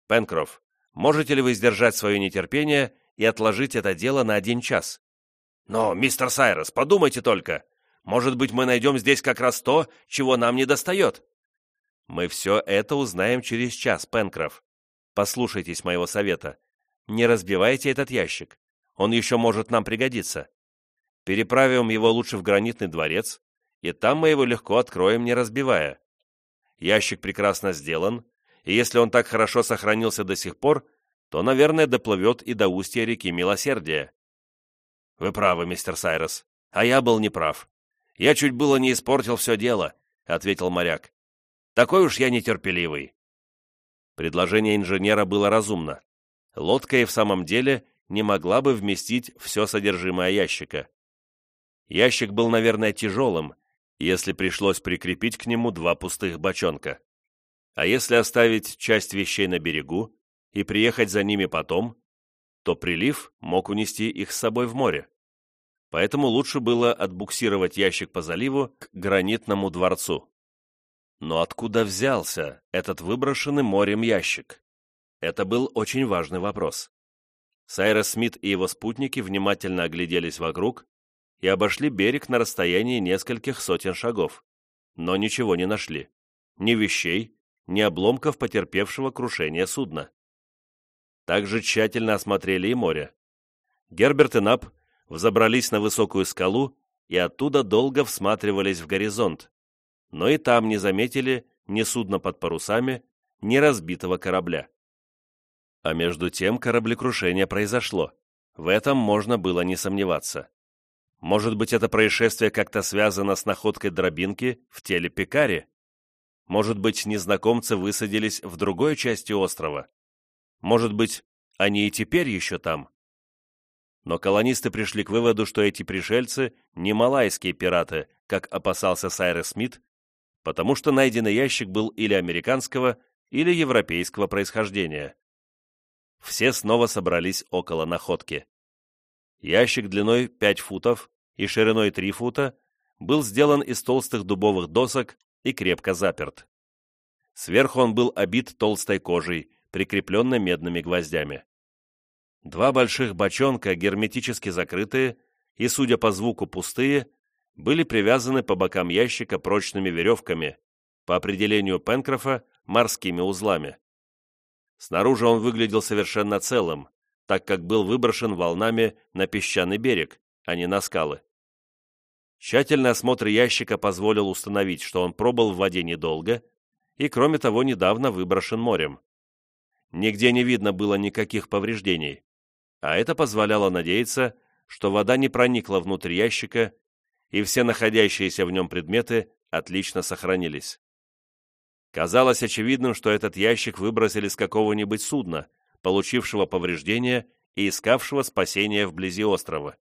«Пенкроф, можете ли вы сдержать свое нетерпение и отложить это дело на один час?» «Но, мистер Сайрос, подумайте только. Может быть, мы найдем здесь как раз то, чего нам не достает?» Мы все это узнаем через час, Пенкроф. Послушайтесь моего совета. Не разбивайте этот ящик. Он еще может нам пригодиться. Переправим его лучше в гранитный дворец, и там мы его легко откроем, не разбивая. Ящик прекрасно сделан, и если он так хорошо сохранился до сих пор, то, наверное, доплывет и до устья реки Милосердия. Вы правы, мистер Сайрос, а я был неправ. Я чуть было не испортил все дело, — ответил моряк. Такой уж я нетерпеливый. Предложение инженера было разумно. Лодка и в самом деле не могла бы вместить все содержимое ящика. Ящик был, наверное, тяжелым, если пришлось прикрепить к нему два пустых бочонка. А если оставить часть вещей на берегу и приехать за ними потом, то прилив мог унести их с собой в море. Поэтому лучше было отбуксировать ящик по заливу к гранитному дворцу. Но откуда взялся этот выброшенный морем ящик? Это был очень важный вопрос. Сайрес Смит и его спутники внимательно огляделись вокруг и обошли берег на расстоянии нескольких сотен шагов, но ничего не нашли. Ни вещей, ни обломков потерпевшего крушение судна. Также тщательно осмотрели и море. Герберт и Нап взобрались на высокую скалу и оттуда долго всматривались в горизонт, но и там не заметили ни судна под парусами, ни разбитого корабля. А между тем кораблекрушение произошло. В этом можно было не сомневаться. Может быть, это происшествие как-то связано с находкой дробинки в теле Пикари? Может быть, незнакомцы высадились в другой части острова? Может быть, они и теперь еще там? Но колонисты пришли к выводу, что эти пришельцы не малайские пираты, как опасался Сайрес Смит, потому что найденный ящик был или американского, или европейского происхождения. Все снова собрались около находки. Ящик длиной 5 футов и шириной 3 фута был сделан из толстых дубовых досок и крепко заперт. Сверху он был обит толстой кожей, прикрепленной медными гвоздями. Два больших бочонка, герметически закрытые и, судя по звуку, пустые, были привязаны по бокам ящика прочными веревками, по определению Пенкрофа, морскими узлами. Снаружи он выглядел совершенно целым, так как был выброшен волнами на песчаный берег, а не на скалы. Тщательный осмотр ящика позволил установить, что он пробыл в воде недолго и, кроме того, недавно выброшен морем. Нигде не видно было никаких повреждений, а это позволяло надеяться, что вода не проникла внутрь ящика и все находящиеся в нем предметы отлично сохранились. Казалось очевидным, что этот ящик выбросили с какого-нибудь судна, получившего повреждения и искавшего спасения вблизи острова.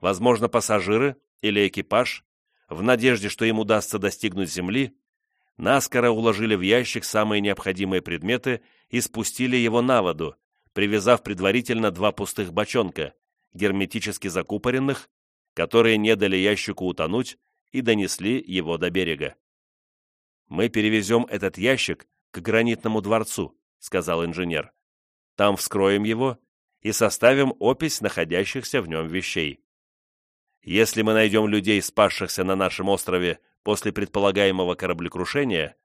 Возможно, пассажиры или экипаж, в надежде, что им удастся достигнуть земли, наскоро уложили в ящик самые необходимые предметы и спустили его на воду, привязав предварительно два пустых бочонка, герметически закупоренных, которые не дали ящику утонуть и донесли его до берега. «Мы перевезем этот ящик к гранитному дворцу», — сказал инженер. «Там вскроем его и составим опись находящихся в нем вещей. Если мы найдем людей, спасшихся на нашем острове после предполагаемого кораблекрушения,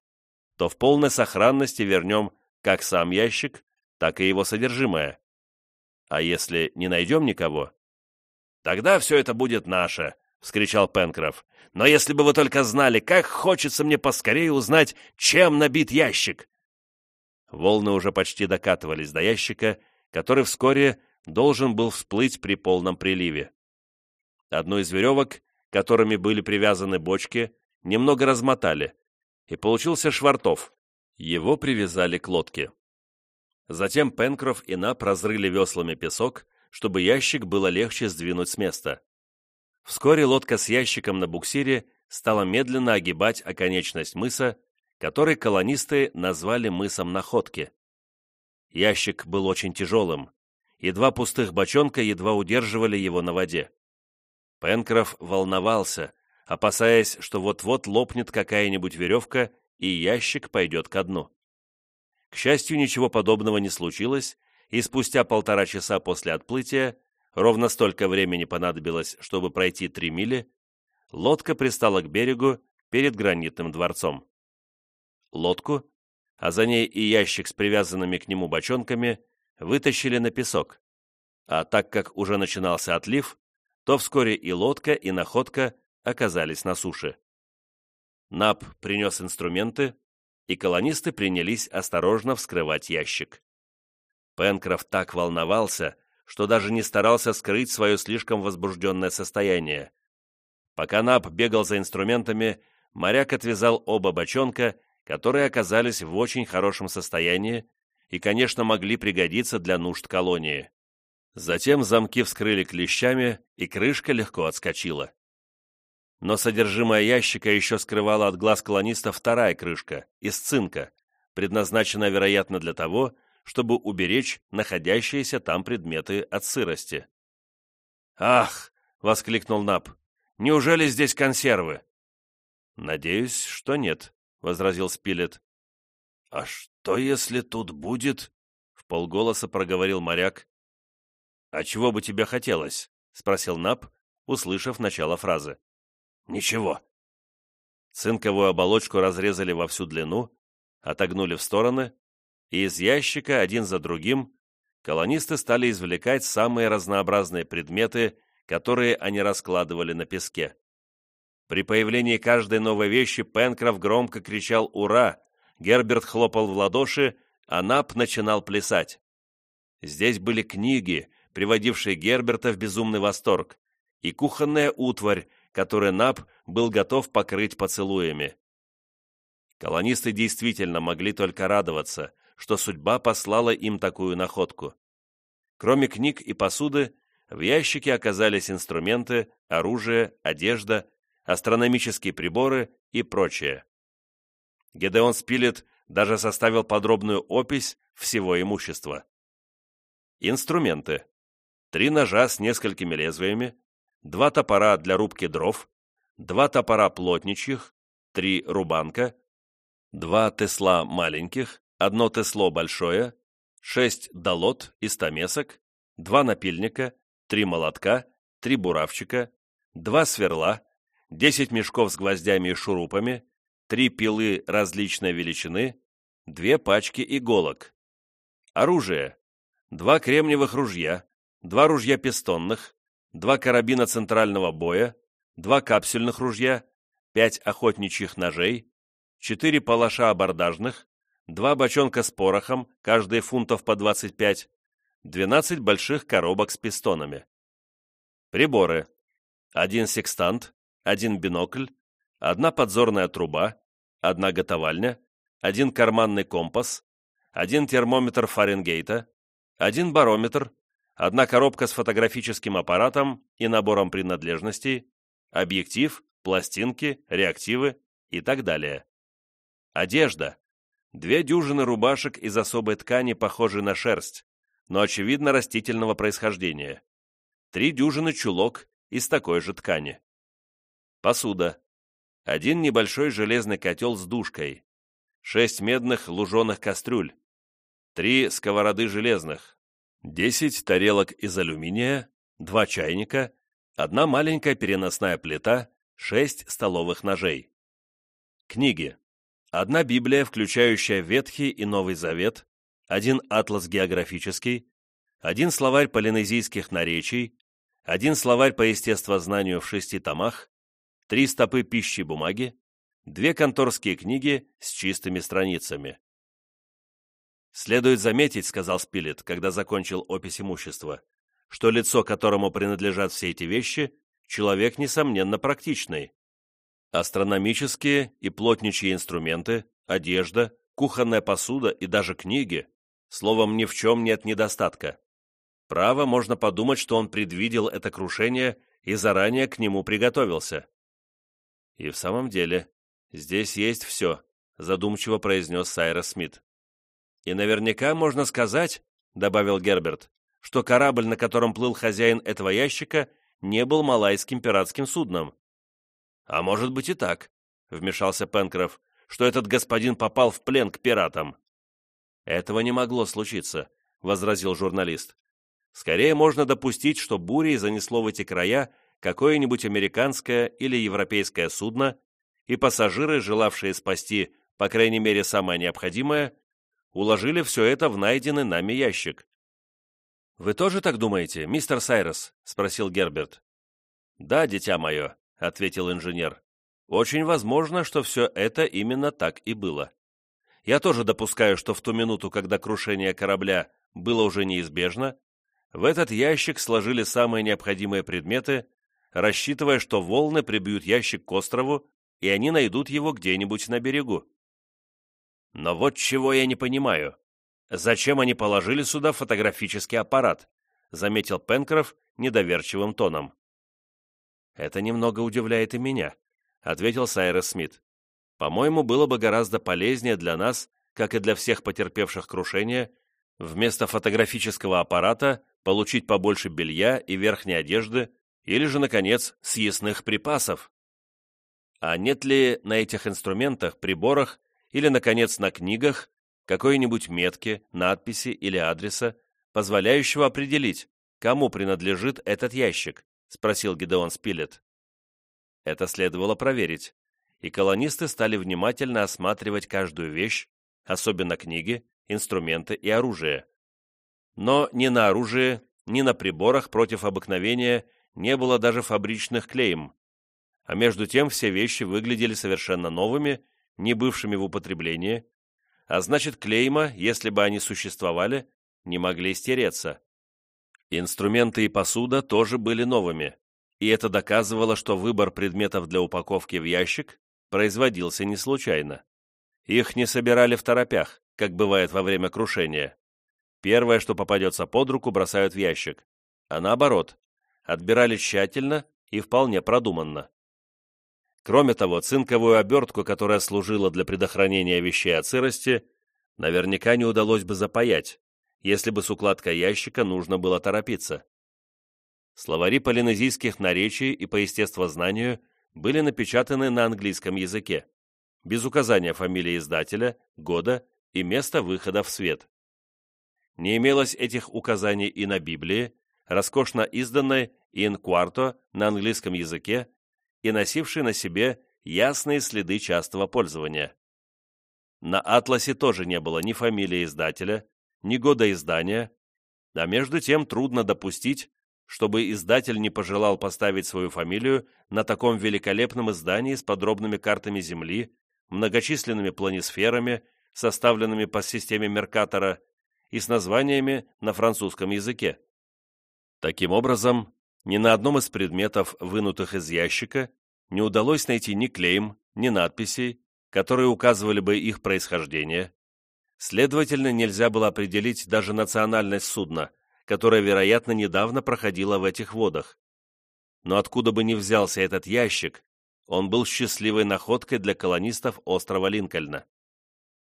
то в полной сохранности вернем как сам ящик, так и его содержимое. А если не найдем никого, «Тогда все это будет наше», — вскричал Пенкроф. «Но если бы вы только знали, как хочется мне поскорее узнать, чем набит ящик!» Волны уже почти докатывались до ящика, который вскоре должен был всплыть при полном приливе. Одну из веревок, которыми были привязаны бочки, немного размотали, и получился швартов. Его привязали к лодке. Затем Пенкроф и Нап разрыли веслами песок, чтобы ящик было легче сдвинуть с места. Вскоре лодка с ящиком на буксире стала медленно огибать оконечность мыса, который колонисты назвали мысом Находки. Ящик был очень тяжелым, и два пустых бочонка едва удерживали его на воде. Пенкроф волновался, опасаясь, что вот-вот лопнет какая-нибудь веревка, и ящик пойдет ко дну. К счастью, ничего подобного не случилось, и спустя полтора часа после отплытия, ровно столько времени понадобилось, чтобы пройти три мили, лодка пристала к берегу перед гранитным дворцом. Лодку, а за ней и ящик с привязанными к нему бочонками, вытащили на песок. А так как уже начинался отлив, то вскоре и лодка, и находка оказались на суше. Нап принес инструменты, и колонисты принялись осторожно вскрывать ящик. Пенкроф так волновался, что даже не старался скрыть свое слишком возбужденное состояние. Пока Нап бегал за инструментами, моряк отвязал оба бочонка, которые оказались в очень хорошем состоянии и, конечно, могли пригодиться для нужд колонии. Затем замки вскрыли клещами, и крышка легко отскочила. Но содержимое ящика еще скрывала от глаз колонистов вторая крышка, из цинка, предназначенная, вероятно, для того, чтобы уберечь находящиеся там предметы от сырости. «Ах!» — воскликнул Нап. «Неужели здесь консервы?» «Надеюсь, что нет», — возразил Спилет. «А что, если тут будет?» — в полголоса проговорил моряк. «А чего бы тебе хотелось?» — спросил Нап, услышав начало фразы. «Ничего». Цинковую оболочку разрезали во всю длину, отогнули в стороны, и из ящика один за другим колонисты стали извлекать самые разнообразные предметы, которые они раскладывали на песке. При появлении каждой новой вещи Пенкроф громко кричал «Ура!», Герберт хлопал в ладоши, а Нап начинал плясать. Здесь были книги, приводившие Герберта в безумный восторг, и кухонная утварь, которую Нап был готов покрыть поцелуями. Колонисты действительно могли только радоваться, что судьба послала им такую находку. Кроме книг и посуды, в ящике оказались инструменты, оружие, одежда, астрономические приборы и прочее. Гедеон Спилет даже составил подробную опись всего имущества. Инструменты. Три ножа с несколькими лезвиями, два топора для рубки дров, два топора плотничьих, три рубанка, два тесла маленьких, одно тесло большое, шесть долот и стамесок, два напильника, три молотка, три буравчика, два сверла, десять мешков с гвоздями и шурупами, три пилы различной величины, две пачки иголок. Оружие. Два кремниевых ружья, два ружья пистонных, два карабина центрального боя, два капсюльных ружья, пять охотничьих ножей, четыре палаша абордажных, два бочонка с порохом, каждый фунтов по 25, 12 больших коробок с пистонами. Приборы. Один секстант, один бинокль, одна подзорная труба, одна готовальня, один карманный компас, один термометр Фаренгейта, один барометр, одна коробка с фотографическим аппаратом и набором принадлежностей, объектив, пластинки, реактивы и так далее. Одежда. Две дюжины рубашек из особой ткани, похожей на шерсть, но, очевидно, растительного происхождения. Три дюжины чулок из такой же ткани. Посуда. Один небольшой железный котел с душкой. Шесть медных луженых кастрюль. Три сковороды железных. Десять тарелок из алюминия. Два чайника. Одна маленькая переносная плита. Шесть столовых ножей. Книги. Одна Библия, включающая Ветхий и Новый Завет, один атлас географический, один словарь полинезийских наречий, один словарь по естествознанию в шести томах, три стопы пищи бумаги, две конторские книги с чистыми страницами. «Следует заметить, — сказал Спилет, когда закончил опись имущества, — что лицо, которому принадлежат все эти вещи, человек, несомненно, практичный. Астрономические и плотничьи инструменты, одежда, кухонная посуда и даже книги, словом, ни в чем нет недостатка. Право, можно подумать, что он предвидел это крушение и заранее к нему приготовился. «И в самом деле, здесь есть все», — задумчиво произнес Сайрос Смит. «И наверняка можно сказать», — добавил Герберт, «что корабль, на котором плыл хозяин этого ящика, не был малайским пиратским судном». «А может быть и так», — вмешался Пенкроф, «что этот господин попал в плен к пиратам». «Этого не могло случиться», — возразил журналист. «Скорее можно допустить, что бурей занесло в эти края какое-нибудь американское или европейское судно, и пассажиры, желавшие спасти, по крайней мере, самое необходимое, уложили все это в найденный нами ящик. «Вы тоже так думаете, мистер Сайрос?» — спросил Герберт. «Да, дитя мое», — ответил инженер. «Очень возможно, что все это именно так и было. Я тоже допускаю, что в ту минуту, когда крушение корабля было уже неизбежно, в этот ящик сложили самые необходимые предметы, рассчитывая, что волны прибьют ящик к острову, и они найдут его где-нибудь на берегу. Но вот чего я не понимаю. Зачем они положили сюда фотографический аппарат? Заметил Пенкроф недоверчивым тоном. Это немного удивляет и меня, ответил Сайрес Смит. По-моему, было бы гораздо полезнее для нас, как и для всех потерпевших крушение, вместо фотографического аппарата получить побольше белья и верхней одежды, или же, наконец, съестных припасов. А нет ли на этих инструментах, приборах или, наконец, на книгах какой-нибудь метки, надписи или адреса, позволяющего определить, кому принадлежит этот ящик? — спросил Гидеон Спилет. Это следовало проверить, и колонисты стали внимательно осматривать каждую вещь, особенно книги, инструменты и оружие. Но ни на оружие, ни на приборах против обыкновения не было даже фабричных клейм, а между тем все вещи выглядели совершенно новыми, не бывшими в употреблении, а значит клейма, если бы они существовали, не могли стереться. Инструменты и посуда тоже были новыми, и это доказывало, что выбор предметов для упаковки в ящик производился не случайно. Их не собирали в торопях, как бывает во время крушения. Первое, что попадется под руку, бросают в ящик, а наоборот, отбирали тщательно и вполне продуманно. Кроме того, цинковую обертку, которая служила для предохранения вещей от сырости, наверняка не удалось бы запаять, если бы с укладкой ящика нужно было торопиться. Словари полинезийских наречий и по естествознанию были напечатаны на английском языке, без указания фамилии издателя, года и места выхода в свет. Не имелось этих указаний и на Библии, роскошно изданной quarto на английском языке и носившей на себе ясные следы частого пользования. На атласе тоже не было ни фамилии издателя, ни года издания, а между тем трудно допустить, чтобы издатель не пожелал поставить свою фамилию на таком великолепном издании с подробными картами Земли, многочисленными планисферами, составленными по системе Меркатора, и с названиями на французском языке. Таким образом, ни на одном из предметов, вынутых из ящика, не удалось найти ни клейм, ни надписей, которые указывали бы их происхождение, Следовательно, нельзя было определить даже национальность судна, которое, вероятно, недавно проходило в этих водах. Но откуда бы ни взялся этот ящик, он был счастливой находкой для колонистов острова Линкольна.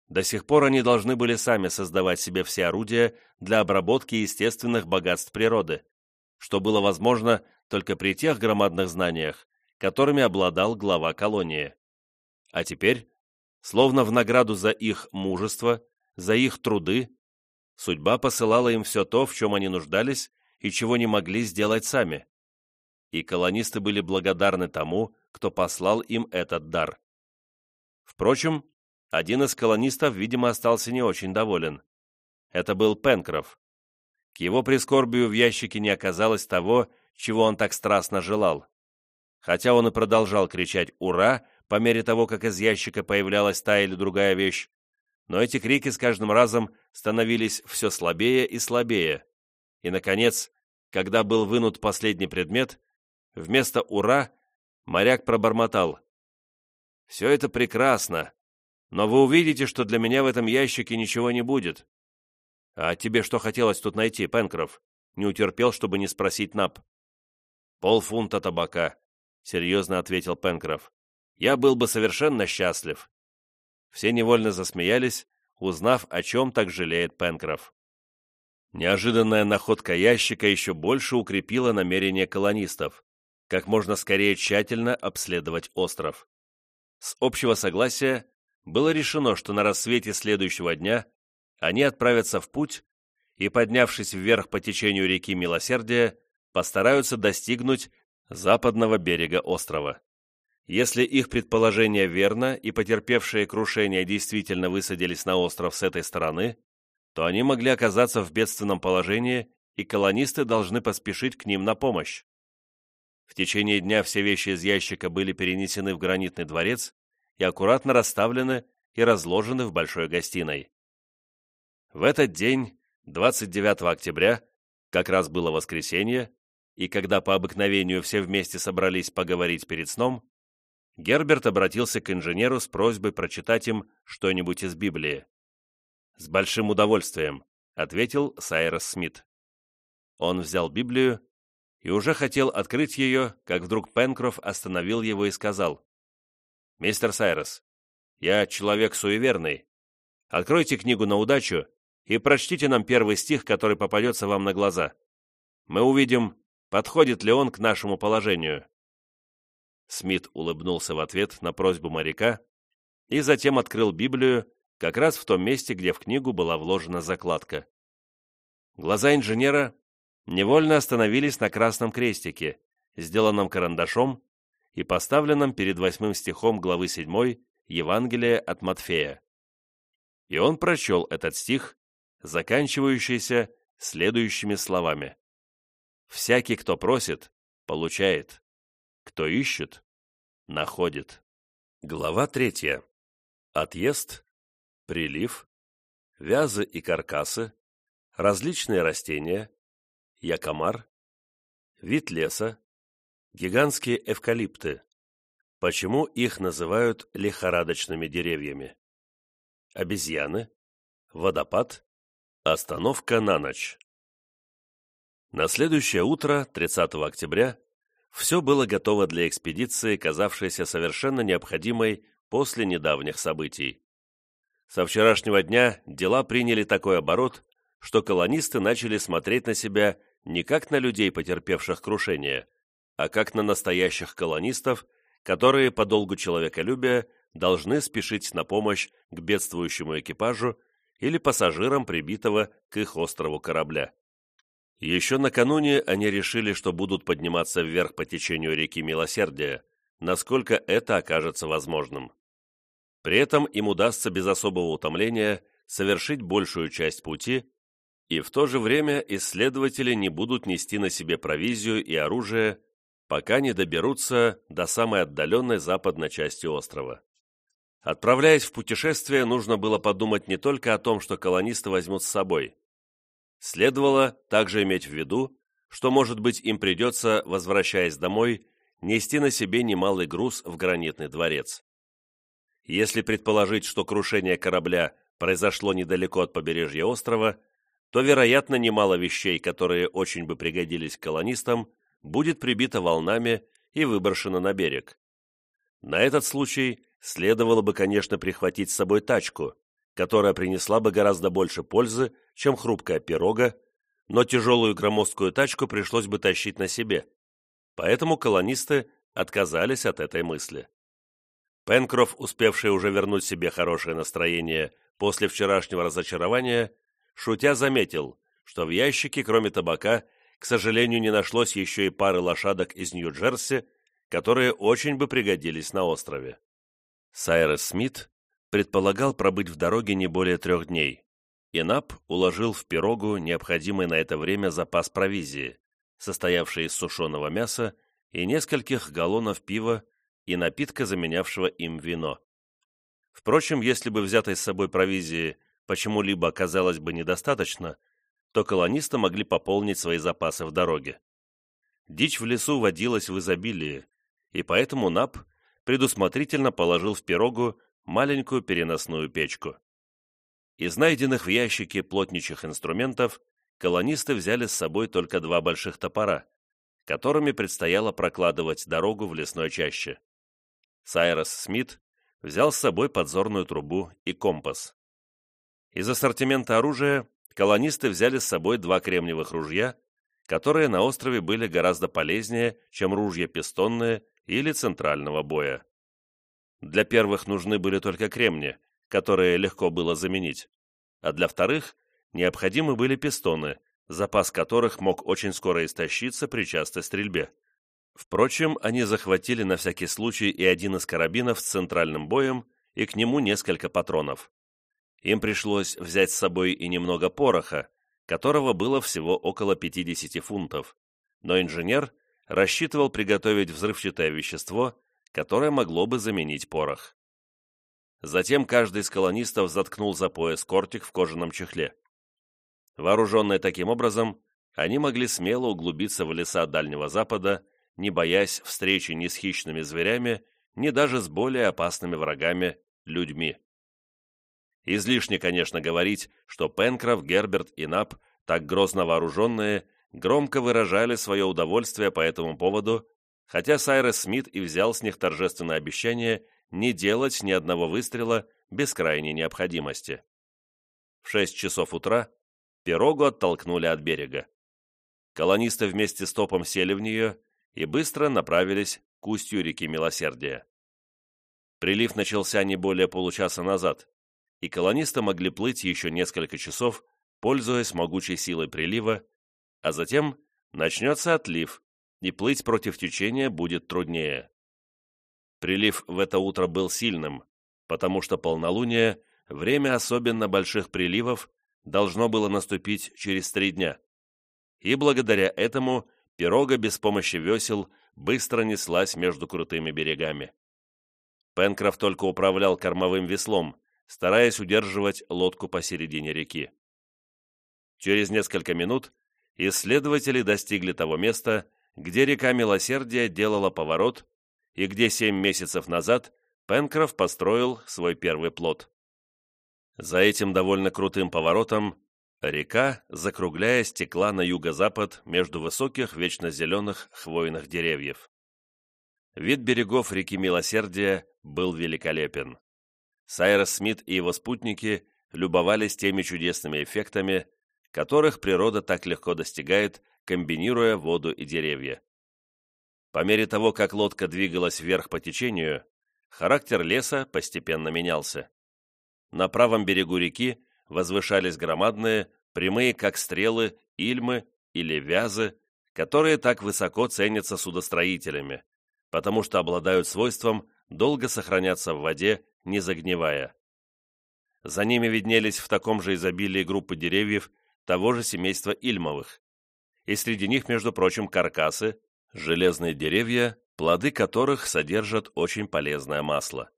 До сих пор они должны были сами создавать себе все орудия для обработки естественных богатств природы, что было возможно только при тех громадных знаниях, которыми обладал глава колонии. А теперь, словно в награду за их мужество, за их труды, судьба посылала им все то, в чем они нуждались и чего не могли сделать сами. И колонисты были благодарны тому, кто послал им этот дар. Впрочем, один из колонистов, видимо, остался не очень доволен. Это был Пенкроф. К его прискорбию в ящике не оказалось того, чего он так страстно желал. Хотя он и продолжал кричать «Ура!» по мере того, как из ящика появлялась та или другая вещь, но эти крики с каждым разом становились все слабее и слабее. И, наконец, когда был вынут последний предмет, вместо «Ура!» моряк пробормотал. «Все это прекрасно, но вы увидите, что для меня в этом ящике ничего не будет». «А тебе что хотелось тут найти, Пенкроф?» Не утерпел, чтобы не спросить Нап. «Полфунта табака», — серьезно ответил Пенкроф. «Я был бы совершенно счастлив. Все невольно засмеялись, узнав, о чем так жалеет Пенкроф. Неожиданная находка ящика еще больше укрепила намерение колонистов, как можно скорее тщательно обследовать остров. С общего согласия было решено, что на рассвете следующего дня они отправятся в путь и, поднявшись вверх по течению реки Милосердия, постараются достигнуть западного берега острова. Если их предположение верно и потерпевшие крушение действительно высадились на остров с этой стороны, то они могли оказаться в бедственном положении и колонисты должны поспешить к ним на помощь. В течение дня все вещи из ящика были перенесены в гранитный дворец и аккуратно расставлены и разложены в большой гостиной. В этот день, 29 октября, как раз было воскресенье, и когда по обыкновению все вместе собрались поговорить перед сном, Герберт обратился к инженеру с просьбой прочитать им что-нибудь из Библии. «С большим удовольствием», — ответил Сайрос Смит. Он взял Библию и уже хотел открыть ее, как вдруг Пенкроф остановил его и сказал, «Мистер Сайрос, я человек суеверный. Откройте книгу на удачу и прочтите нам первый стих, который попадется вам на глаза. Мы увидим, подходит ли он к нашему положению». Смит улыбнулся в ответ на просьбу моряка и затем открыл Библию как раз в том месте, где в книгу была вложена закладка. Глаза инженера невольно остановились на красном крестике, сделанном карандашом и поставленном перед восьмым стихом главы 7 Евангелия от Матфея. И он прочел этот стих, заканчивающийся следующими словами. «Всякий, кто просит, получает. Кто ищет, находит». Глава третья. Отъезд, прилив, вязы и каркасы, различные растения, якомар, вид леса, гигантские эвкалипты. Почему их называют лихорадочными деревьями? Обезьяны, водопад, остановка на ночь. На следующее утро, 30 октября, все было готово для экспедиции, казавшейся совершенно необходимой после недавних событий. Со вчерашнего дня дела приняли такой оборот, что колонисты начали смотреть на себя не как на людей, потерпевших крушение, а как на настоящих колонистов, которые по долгу человеколюбия должны спешить на помощь к бедствующему экипажу или пассажирам прибитого к их острову корабля. Еще накануне они решили, что будут подниматься вверх по течению реки Милосердия, насколько это окажется возможным. При этом им удастся без особого утомления совершить большую часть пути и в то же время исследователи не будут нести на себе провизию и оружие, пока не доберутся до самой отдаленной западной части острова. Отправляясь в путешествие, нужно было подумать не только о том, что колонисты возьмут с собой. Следовало также иметь в виду, что, может быть, им придется, возвращаясь домой, нести на себе немалый груз в гранитный дворец. Если предположить, что крушение корабля произошло недалеко от побережья острова, то, вероятно, немало вещей, которые очень бы пригодились колонистам, будет прибито волнами и выброшено на берег. На этот случай следовало бы, конечно, прихватить с собой тачку, которая принесла бы гораздо больше пользы, чем хрупкая пирога, но тяжелую громоздкую тачку пришлось бы тащить на себе. Поэтому колонисты отказались от этой мысли. Пенкроф, успевший уже вернуть себе хорошее настроение после вчерашнего разочарования, шутя заметил, что в ящике, кроме табака, к сожалению, не нашлось еще и пары лошадок из Нью-Джерси, которые очень бы пригодились на острове. Сайрес Смит предполагал пробыть в дороге не более трех дней, и Нап уложил в пирогу необходимый на это время запас провизии, состоявший из сушеного мяса и нескольких галлонов пива и напитка, заменявшего им вино. Впрочем, если бы взятой с собой провизии почему-либо оказалось бы недостаточно, то колонисты могли пополнить свои запасы в дороге. Дичь в лесу водилась в изобилии, и поэтому Нап предусмотрительно положил в пирогу маленькую переносную печку. Из найденных в ящике плотничих инструментов колонисты взяли с собой только два больших топора, которыми предстояло прокладывать дорогу в лесной чаще. Сайрос Смит взял с собой подзорную трубу и компас. Из ассортимента оружия колонисты взяли с собой два кремниевых ружья, которые на острове были гораздо полезнее, чем ружья пистонные или центрального боя. Для первых нужны были только кремни, которые легко было заменить, а для вторых необходимы были пистоны, запас которых мог очень скоро истощиться при частой стрельбе. Впрочем, они захватили на всякий случай и один из карабинов с центральным боем, и к нему несколько патронов. Им пришлось взять с собой и немного пороха, которого было всего около 50 фунтов, но инженер рассчитывал приготовить взрывчатое вещество, которое могло бы заменить порох. Затем каждый из колонистов заткнул за пояс кортик в кожаном чехле. Вооруженные таким образом, они могли смело углубиться в леса Дальнего Запада, не боясь встречи ни с хищными зверями, ни даже с более опасными врагами – людьми. Излишне, конечно, говорить, что Пенкроф, Герберт и Нап, так грозно вооруженные, громко выражали свое удовольствие по этому поводу, хотя Сайрес Смит и взял с них торжественное обещание не делать ни одного выстрела без крайней необходимости. В шесть часов утра пирогу оттолкнули от берега. Колонисты вместе с топом сели в нее и быстро направились к устью реки Милосердия. Прилив начался не более получаса назад, и колонисты могли плыть еще несколько часов, пользуясь могучей силой прилива, а затем начнется отлив, и плыть против течения будет труднее. Прилив в это утро был сильным, потому что полнолуние, время особенно больших приливов, должно было наступить через три дня. И благодаря этому пирога без помощи весел быстро неслась между крутыми берегами. Пенкроф только управлял кормовым веслом, стараясь удерживать лодку посередине реки. Через несколько минут исследователи достигли того места, где река Милосердия делала поворот и где семь месяцев назад Пенкроф построил свой первый плот. За этим довольно крутым поворотом река, закругляясь, текла на юго-запад между высоких, вечно зеленых хвойных деревьев. Вид берегов реки Милосердия был великолепен. Сайрос Смит и его спутники любовались теми чудесными эффектами, которых природа так легко достигает, комбинируя воду и деревья. По мере того, как лодка двигалась вверх по течению, характер леса постепенно менялся. На правом берегу реки возвышались громадные, прямые как стрелы, ильмы или вязы, которые так высоко ценятся судостроителями, потому что обладают свойством долго сохраняться в воде, не загнивая. За ними виднелись в таком же изобилии группы деревьев того же семейства ильмовых, и среди них, между прочим, каркасы, железные деревья, плоды которых содержат очень полезное масло.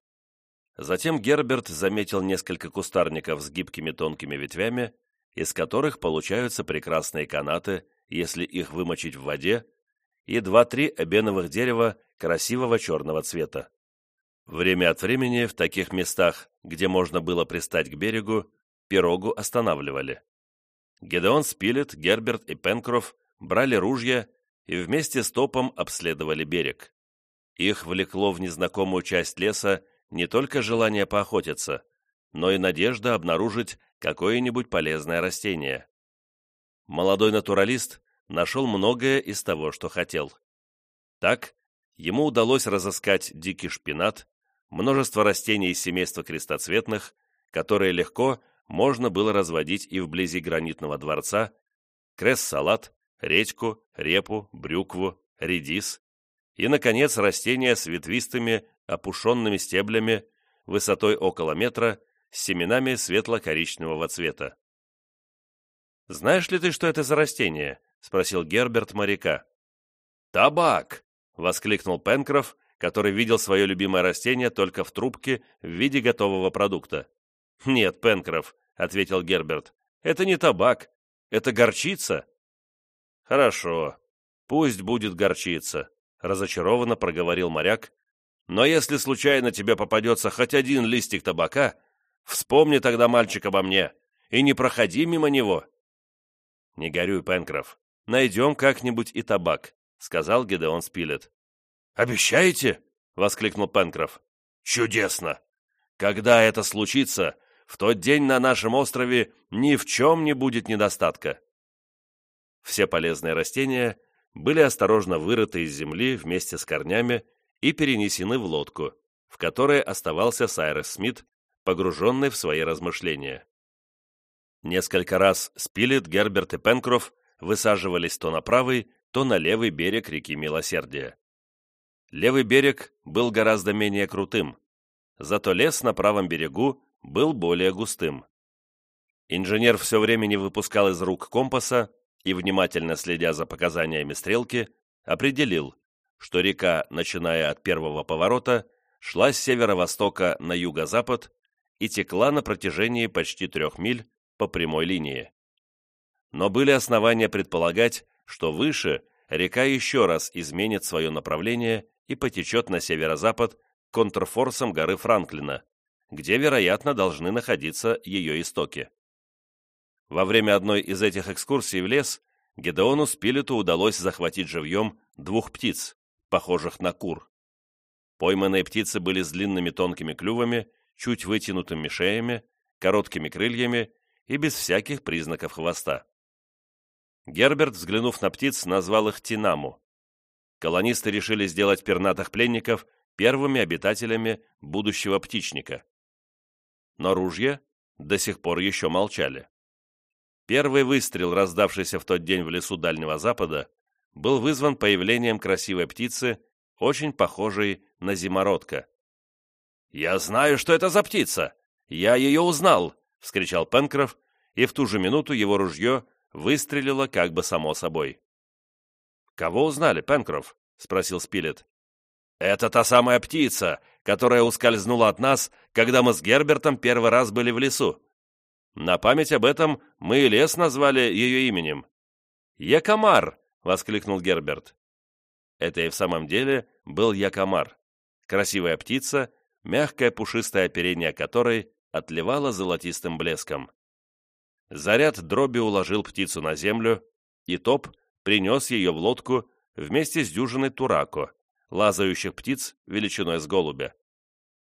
Затем Герберт заметил несколько кустарников с гибкими тонкими ветвями, из которых получаются прекрасные канаты, если их вымочить в воде, и два-три эбеновых дерева красивого черного цвета. Время от времени в таких местах, где можно было пристать к берегу, пирогу останавливали. Гедеон Спилет, Герберт и Пенкроф брали ружья и вместе с топом обследовали берег. Их влекло в незнакомую часть леса не только желание поохотиться, но и надежда обнаружить какое-нибудь полезное растение. Молодой натуралист нашел многое из того, что хотел. Так, ему удалось разыскать дикий шпинат, множество растений из семейства крестоцветных, которые легко можно было разводить и вблизи гранитного дворца, кресс-салат, редьку, репу, брюкву, редис и, наконец, растения с ветвистыми, опушенными стеблями, высотой около метра, с семенами светло-коричневого цвета. «Знаешь ли ты, что это за растение?» — спросил Герберт моряка. «Табак!» — воскликнул Пенкроф, который видел свое любимое растение только в трубке в виде готового продукта. «Нет, Пенкроф», — ответил Герберт, — «это не табак, это горчица». «Хорошо, пусть будет горчица», — разочарованно проговорил моряк. «Но если случайно тебе попадется хоть один листик табака, вспомни тогда, мальчик, обо мне, и не проходи мимо него». «Не горюй, Пенкроф, найдем как-нибудь и табак», — сказал Гедеон Спилет. «Обещаете?» — воскликнул Пенкроф. «Чудесно! Когда это случится, в тот день на нашем острове ни в чем не будет недостатка». Все полезные растения были осторожно вырыты из земли вместе с корнями и перенесены в лодку, в которой оставался Сайрес Смит, погруженный в свои размышления. Несколько раз Спилет, Герберт и Пенкроф высаживались то на правый, то на левый берег реки Милосердия. Левый берег был гораздо менее крутым, зато лес на правом берегу был более густым. Инженер все время не выпускал из рук компаса и, внимательно следя за показаниями стрелки, определил, что река, начиная от первого поворота, шла с северо-востока на юго-запад и текла на протяжении почти трех миль по прямой линии. Но были основания предполагать, что выше река еще раз изменит свое направление и потечет на северо-запад контрфорсом горы Франклина, где, вероятно, должны находиться ее истоки. Во время одной из этих экскурсий в лес Гедеону Спилету удалось захватить живьем двух птиц, похожих на кур. Пойманные птицы были с длинными тонкими клювами, чуть вытянутыми шеями, короткими крыльями и без всяких признаков хвоста. Герберт, взглянув на птиц, назвал их Тинаму. Колонисты решили сделать пернатых пленников первыми обитателями будущего птичника. Но ружья до сих пор еще молчали. Первый выстрел, раздавшийся в тот день в лесу Дальнего Запада, был вызван появлением красивой птицы, очень похожей на зимородка. «Я знаю, что это за птица! Я ее узнал!» — вскричал Пенкроф, и в ту же минуту его ружье выстрелило как бы само собой. «Кого узнали, Пенкроф?» — спросил Спилет. «Это та самая птица, которая ускользнула от нас, когда мы с Гербертом первый раз были в лесу. На память об этом мы и лес назвали ее именем. «Якомар!» — воскликнул Герберт. Это и в самом деле был якомар. Красивая птица, мягкое пушистое оперение которой отливало золотистым блеском. Заряд дроби уложил птицу на землю, и топ принес ее в лодку вместе с дюжиной турако, лазающих птиц величиной с голубя.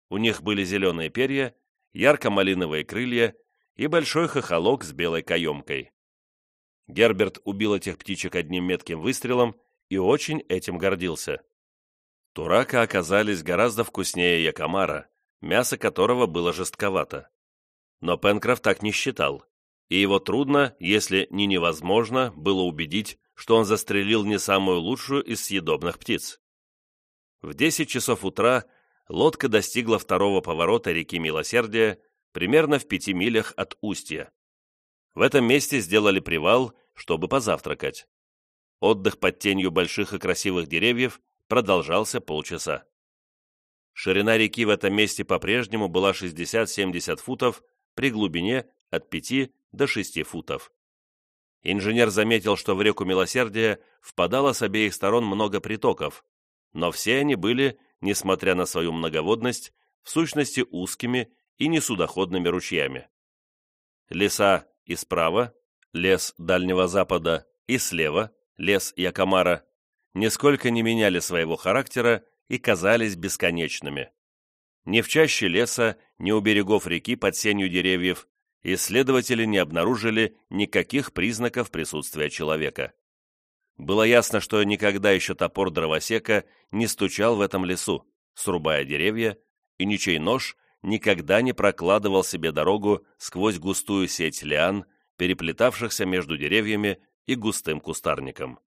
У них были зеленые перья, ярко-малиновые крылья и большой хохолок с белой каемкой. Герберт убил этих птичек одним метким выстрелом и очень этим гордился. Турака оказались гораздо вкуснее якомара, мясо которого было жестковато. Но Пенкроф так не считал, и его трудно, если не невозможно, было убедить, что он застрелил не самую лучшую из съедобных птиц. В 10 часов утра лодка достигла второго поворота реки Милосердия примерно в пяти милях от устья. В этом месте сделали привал, чтобы позавтракать. Отдых под тенью больших и красивых деревьев продолжался полчаса. Ширина реки в этом месте по-прежнему была 60-70 футов при глубине от 5 до 6 футов. Инженер заметил, что в реку Милосердия впадало с обеих сторон много притоков, но все они были, несмотря на свою многоводность, в сущности узкими и несудоходными ручьями. Леса и справа, лес Дальнего Запада, и слева, лес Якомара, нисколько не меняли своего характера и казались бесконечными. Ни в чаще леса, ни у берегов реки под сенью деревьев исследователи не обнаружили никаких признаков присутствия человека. Было ясно, что никогда еще топор дровосека не стучал в этом лесу, срубая деревья, и ничей нож никогда не прокладывал себе дорогу сквозь густую сеть лиан, переплетавшихся между деревьями и густым кустарником.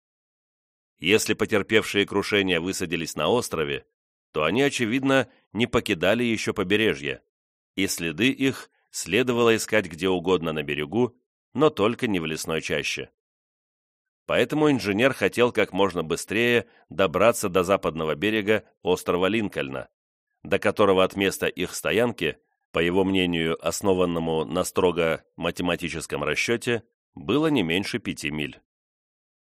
Если потерпевшие крушения высадились на острове, то они, очевидно, не покидали еще побережье, и следы их следовало искать где угодно на берегу, но только не в лесной чаще. Поэтому инженер хотел как можно быстрее добраться до западного берега острова Линкольна, до которого от места их стоянки, по его мнению, основанному на строго математическом расчете, было не меньше пяти миль.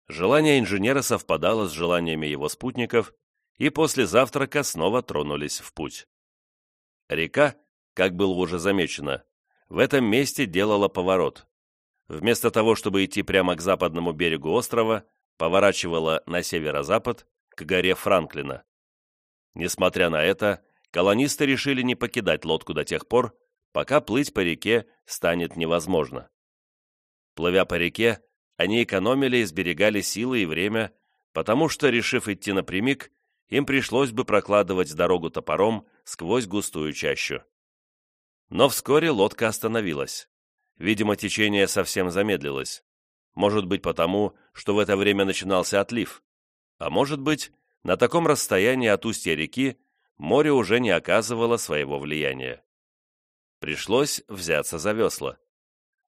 Желание инженера совпадало с желаниями его спутников, и после завтрака снова тронулись в путь. Река, как было уже замечено, в этом месте делала поворот. Вместо того, чтобы идти прямо к западному берегу острова, поворачивала на северо-запад, к горе Франклина. Несмотря на это, колонисты решили не покидать лодку до тех пор, пока плыть по реке станет невозможно. Плывя по реке, они экономили и сберегали силы и время, потому что, решив идти напрямик, им пришлось бы прокладывать дорогу топором сквозь густую чащу. Но вскоре лодка остановилась. Видимо, течение совсем замедлилось. Может быть потому, что в это время начинался отлив. А может быть, на таком расстоянии от устья реки море уже не оказывало своего влияния. Пришлось взяться за весла.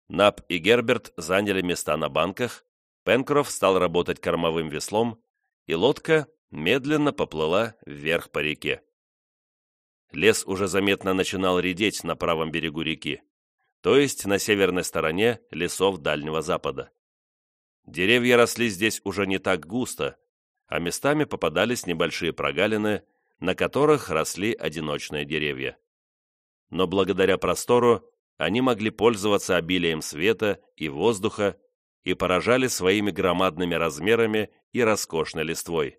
Нап и Герберт заняли места на банках, Пенкроф стал работать кормовым веслом, и лодка медленно поплыла вверх по реке. Лес уже заметно начинал редеть на правом берегу реки, то есть на северной стороне лесов Дальнего Запада. Деревья росли здесь уже не так густо, а местами попадались небольшие прогалины, на которых росли одиночные деревья. Но благодаря простору они могли пользоваться обилием света и воздуха и поражали своими громадными размерами и роскошной листвой.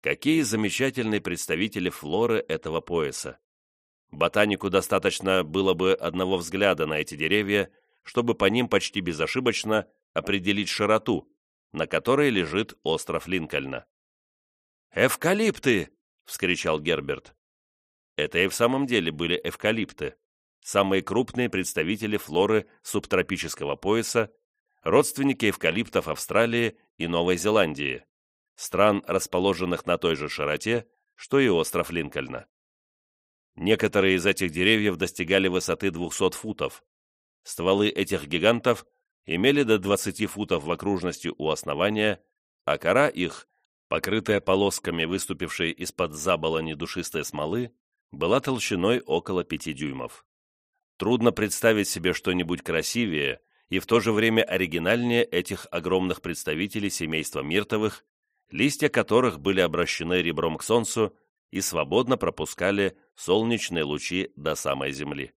Какие замечательные представители флоры этого пояса! Ботанику достаточно было бы одного взгляда на эти деревья, чтобы по ним почти безошибочно определить широту, на которой лежит остров Линкольна. «Эвкалипты!» — вскричал Герберт. Это и в самом деле были эвкалипты, самые крупные представители флоры субтропического пояса, родственники эвкалиптов Австралии и Новой Зеландии, стран, расположенных на той же широте, что и остров Линкольна. Некоторые из этих деревьев достигали высоты 200 футов. Стволы этих гигантов имели до 20 футов в окружности у основания, а кора их, покрытая полосками выступившей из-под заболони душистой смолы, была толщиной около 5 дюймов. Трудно представить себе что-нибудь красивее и в то же время оригинальнее этих огромных представителей семейства миртовых, листья которых были обращены ребром к солнцу и свободно пропускали солнечные лучи до самой земли.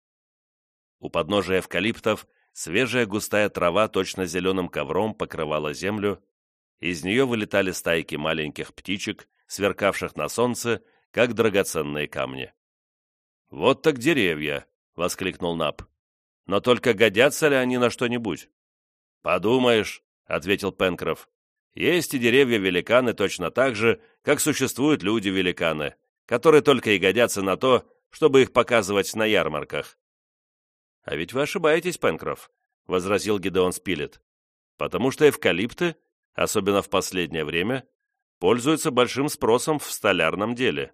У подножия эвкалиптов свежая густая трава точно зеленым ковром покрывала землю, из нее вылетали стайки маленьких птичек, сверкавших на солнце, как драгоценные камни. «Вот так деревья!» — воскликнул Нап. «Но только годятся ли они на что-нибудь?» «Подумаешь», — ответил Пенкроф. Есть и деревья-великаны точно так же, как существуют люди-великаны, которые только и годятся на то, чтобы их показывать на ярмарках. «А ведь вы ошибаетесь, Пенкроф», — возразил Гидеон Спилет, «потому что эвкалипты, особенно в последнее время, пользуются большим спросом в столярном деле».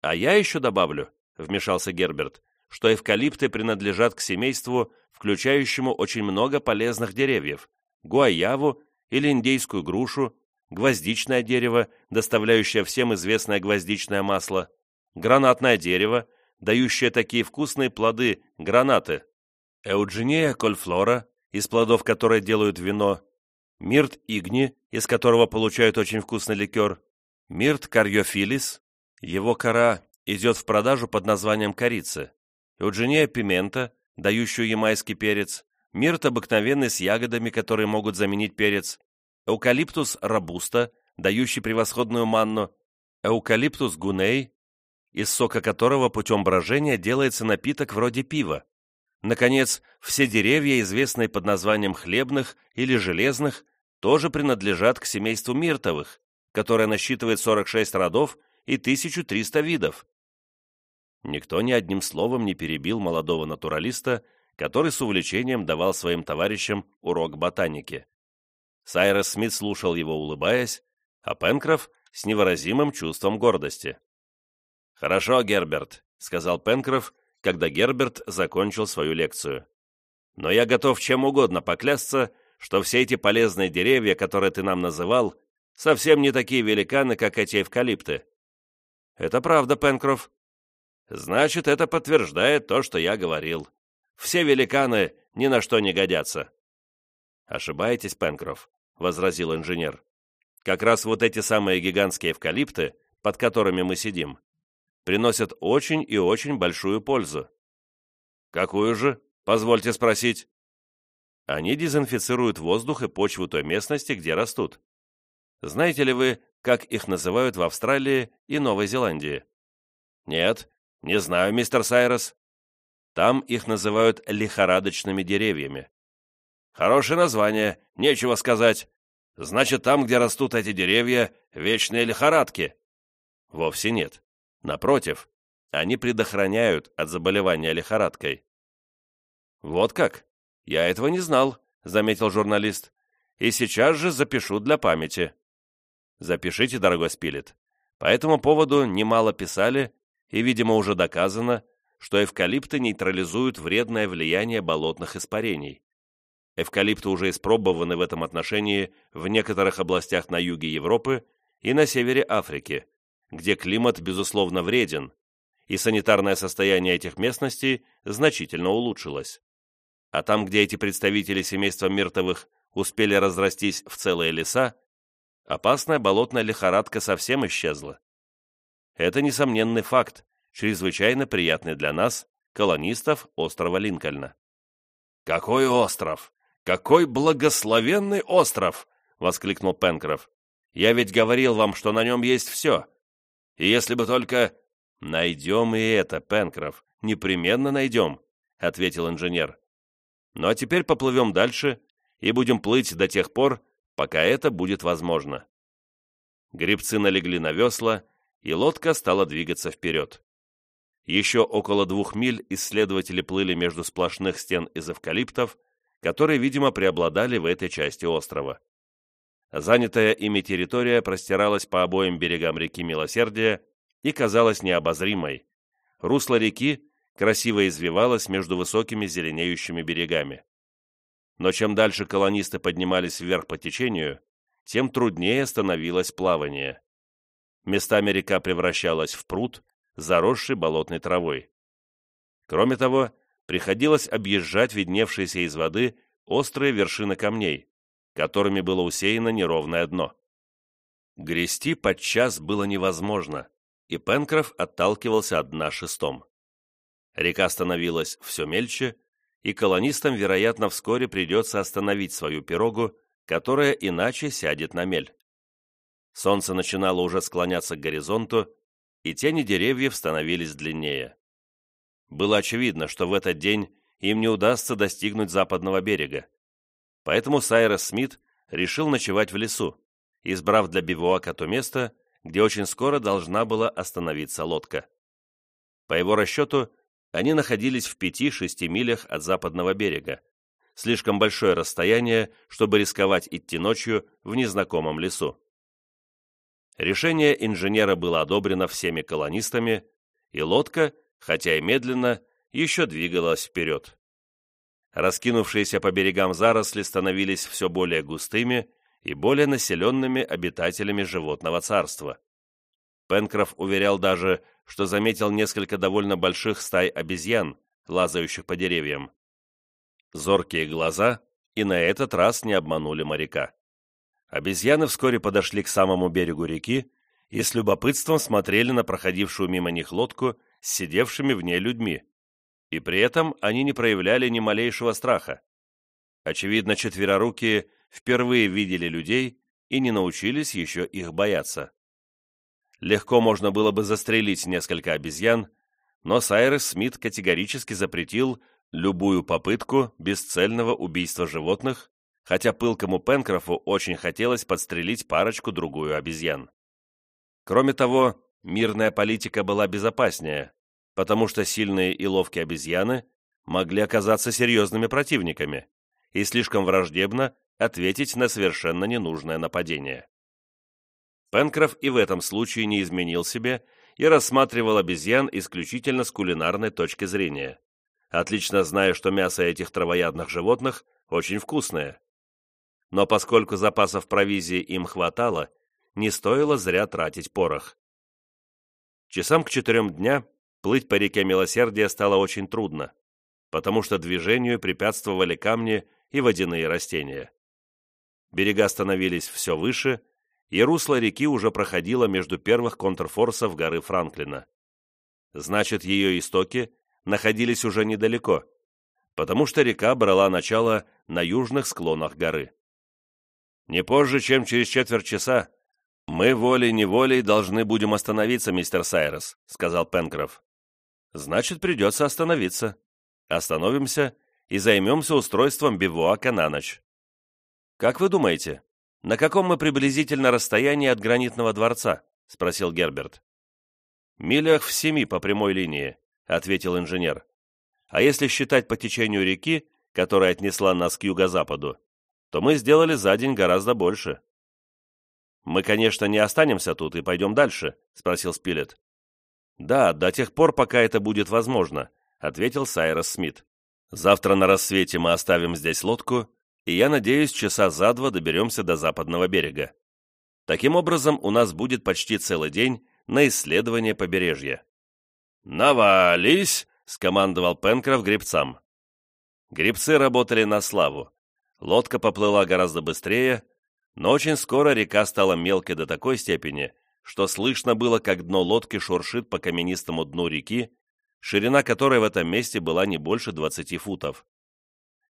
«А я еще добавлю», — вмешался Герберт, «что эвкалипты принадлежат к семейству, включающему очень много полезных деревьев, гуаяву или индейскую грушу, гвоздичное дерево, доставляющее всем известное гвоздичное масло, гранатное дерево, дающее такие вкусные плоды, гранаты, эуджинея кольфлора, из плодов которой делают вино, мирт игни, из которого получают очень вкусный ликер, мирт кариофилис, его кора идет в продажу под названием корицы, эуджинея пимента, дающую ямайский перец, мирт обыкновенный с ягодами, которые могут заменить перец, эукалиптус робуста, дающий превосходную манну, эукалиптус гуней, из сока которого путем брожения делается напиток вроде пива. Наконец, все деревья, известные под названием хлебных или железных, тоже принадлежат к семейству миртовых, которое насчитывает 46 родов и 1300 видов. Никто ни одним словом не перебил молодого натуралиста, который с увлечением давал своим товарищам урок ботаники. Сайрес Смит слушал его, улыбаясь, а Пенкроф с невыразимым чувством гордости. «Хорошо, Герберт», — сказал Пенкроф, когда Герберт закончил свою лекцию. «Но я готов чем угодно поклясться, что все эти полезные деревья, которые ты нам называл, совсем не такие великаны, как эти эвкалипты». «Это правда, Пенкроф». «Значит, это подтверждает то, что я говорил все великаны ни на что не годятся». «Ошибаетесь, Пенкроф», — возразил инженер. «Как раз вот эти самые гигантские эвкалипты, под которыми мы сидим, приносят очень и очень большую пользу». «Какую же? Позвольте спросить». Они дезинфицируют воздух и почву той местности, где растут. Знаете ли вы, как их называют в Австралии и Новой Зеландии? Нет, не знаю, мистер Сайрос. Там их называют лихорадочными деревьями. Хорошее название, нечего сказать. Значит, там, где растут эти деревья, вечные лихорадки. Вовсе нет. Напротив, они предохраняют от заболевания лихорадкой. Вот как? Я этого не знал, заметил журналист. И сейчас же запишу для памяти. Запишите, дорогой Спилет. По этому поводу немало писали, и, видимо, уже доказано, что эвкалипты нейтрализуют вредное влияние болотных испарений. Эвкалипты уже испробованы в этом отношении в некоторых областях на юге Европы и на севере Африки, где климат, безусловно, вреден, и санитарное состояние этих местностей значительно улучшилось. А там, где эти представители семейства миртовых успели разрастись в целые леса, опасная болотная лихорадка совсем исчезла. Это несомненный факт, чрезвычайно приятный для нас, колонистов острова Линкольна. «Какой остров! Какой благословенный остров!» — воскликнул Пенкроф. «Я ведь говорил вам, что на нем есть все. И если бы только...» «Найдем и это, Пенкроф, непременно найдем», — ответил инженер. «Ну а теперь поплывем дальше и будем плыть до тех пор, пока это будет возможно». Гребцы налегли на весла, и лодка стала двигаться вперед. Еще около двух миль исследователи плыли между сплошных стен из эвкалиптов, которые, видимо, преобладали в этой части острова. Занятая ими территория простиралась по обоим берегам реки Милосердия и казалась необозримой. Русло реки красиво извивалось между высокими зеленеющими берегами. Но чем дальше колонисты поднимались вверх по течению, тем труднее становилось плавание. Местами река превращалась в пруд, заросший болотной травой. Кроме того, приходилось объезжать видневшиеся из воды острые вершины камней, которыми было усеяно неровное дно. Грести подчас было невозможно, и Пенкроф отталкивался от дна шестом. Река становилась все мельче, и колонистам, вероятно, вскоре придется остановить свою пирогу, которая иначе сядет на мель. Солнце начинало уже склоняться к горизонту, и тени деревьев становились длиннее. Было очевидно, что в этот день им не удастся достигнуть западного берега. Поэтому Сайрос Смит решил ночевать в лесу, избрав для бивуака то место, где очень скоро должна была остановиться лодка. По его расчету, они находились в пяти-шести милях от западного берега, слишком большое расстояние, чтобы рисковать идти ночью в незнакомом лесу. Решение инженера было одобрено всеми колонистами, и лодка, хотя и медленно, еще двигалась вперед. Раскинувшиеся по берегам заросли становились все более густыми и более населенными обитателями животного царства. Пенкроф уверял даже, что заметил несколько довольно больших стай обезьян, лазающих по деревьям. Зоркие глаза и на этот раз не обманули моряка. Обезьяны вскоре подошли к самому берегу реки и с любопытством смотрели на проходившую мимо них лодку с сидевшими в ней людьми. И при этом они не проявляли ни малейшего страха. Очевидно, четверорукие впервые видели людей и не научились еще их бояться. Легко можно было бы застрелить несколько обезьян, но Сайрес Смит категорически запретил любую попытку бесцельного убийства животных хотя пылкому Пенкрофу очень хотелось подстрелить парочку-другую обезьян. Кроме того, мирная политика была безопаснее, потому что сильные и ловкие обезьяны могли оказаться серьезными противниками и слишком враждебно ответить на совершенно ненужное нападение. Пенкроф и в этом случае не изменил себе и рассматривал обезьян исключительно с кулинарной точки зрения, отлично зная, что мясо этих травоядных животных очень вкусное но поскольку запасов провизии им хватало, не стоило зря тратить порох. Часам к четырем дня плыть по реке Милосердия стало очень трудно, потому что движению препятствовали камни и водяные растения. Берега становились все выше, и русло реки уже проходило между первых контрфорсов горы Франклина. Значит, ее истоки находились уже недалеко, потому что река брала начало на южных склонах горы. Не позже, чем через четверть часа. Мы волей-неволей должны будем остановиться, мистер Сайрес», — сказал Пенкроф. «Значит, придется остановиться. Остановимся и займемся устройством бивуака на ночь». «Как вы думаете, на каком мы приблизительно расстоянии от гранитного дворца?» — спросил Герберт. «Милях в семи по прямой линии», — ответил инженер. «А если считать по течению реки, которая отнесла нас к юго-западу, то мы сделали за день гораздо больше. «Мы, конечно, не останемся тут и пойдем дальше», — спросил Спилет. «Да, до тех пор, пока это будет возможно», — ответил Сайрос Смит. «Завтра на рассвете мы оставим здесь лодку, и я надеюсь, часа за два доберемся до западного берега. Таким образом, у нас будет почти целый день на исследование побережья». «Навались!» — скомандовал Пенкроф гребцам. Гребцы работали на славу. Лодка поплыла гораздо быстрее, но очень скоро река стала мелкой до такой степени, что слышно было, как дно лодки шуршит по каменистому дну реки, ширина которой в этом месте была не больше 20 футов.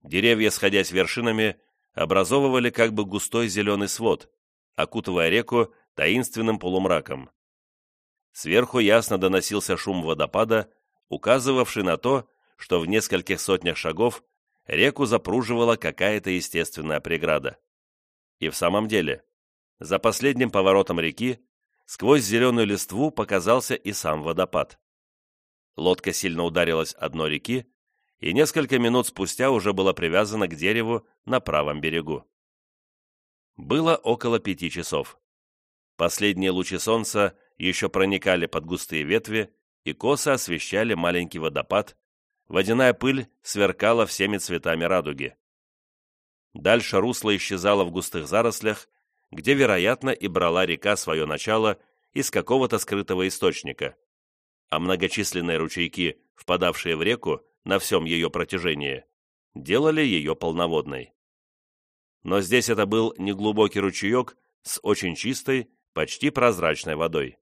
Деревья, сходясь вершинами, образовывали как бы густой зеленый свод, окутывая реку таинственным полумраком. Сверху ясно доносился шум водопада, указывавший на то, что в нескольких сотнях шагов реку запруживала какая-то естественная преграда. И в самом деле, за последним поворотом реки, сквозь зеленую листву показался и сам водопад. Лодка сильно ударилась о дно реки, и несколько минут спустя уже была привязана к дереву на правом берегу. Было около пяти часов. Последние лучи солнца еще проникали под густые ветви и косо освещали маленький водопад, водяная пыль сверкала всеми цветами радуги. Дальше русло исчезало в густых зарослях, где, вероятно, и брала река свое начало из какого-то скрытого источника, а многочисленные ручейки, впадавшие в реку на всем ее протяжении, делали ее полноводной. Но здесь это был неглубокий ручеек с очень чистой, почти прозрачной водой.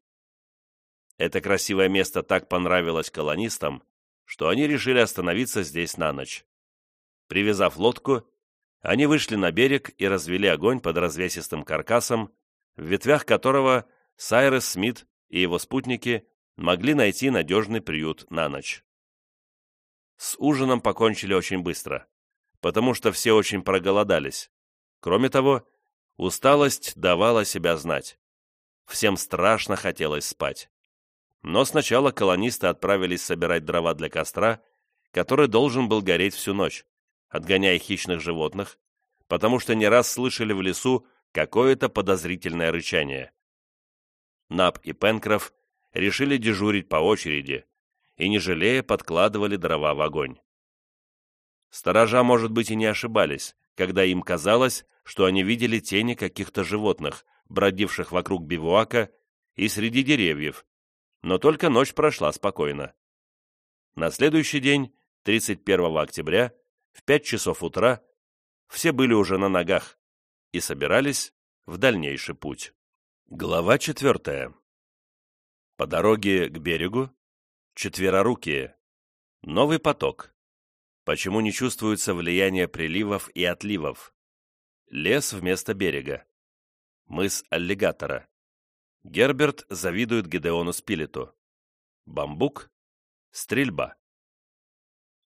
Это красивое место так понравилось колонистам, что они решили остановиться здесь на ночь. Привязав лодку, они вышли на берег и развели огонь под развесистым каркасом, в ветвях которого Сайрес Смит и его спутники могли найти надежный приют на ночь. С ужином покончили очень быстро, потому что все очень проголодались. Кроме того, усталость давала себя знать. Всем страшно хотелось спать. Но сначала колонисты отправились собирать дрова для костра, который должен был гореть всю ночь, отгоняя хищных животных, потому что не раз слышали в лесу какое-то подозрительное рычание. Нап и Пенкроф решили дежурить по очереди и, не жалея, подкладывали дрова в огонь. Сторожа, может быть, и не ошибались, когда им казалось, что они видели тени каких-то животных, бродивших вокруг бивуака и среди деревьев, но только ночь прошла спокойно. На следующий день, 31 октября, в 5 часов утра, все были уже на ногах и собирались в дальнейший путь. Глава четвертая. По дороге к берегу четверорукие. Новый поток. Почему не чувствуется влияние приливов и отливов? Лес вместо берега. Мыс аллигатора. Герберт завидует Гедеону Спилету. Бамбук. Стрельба.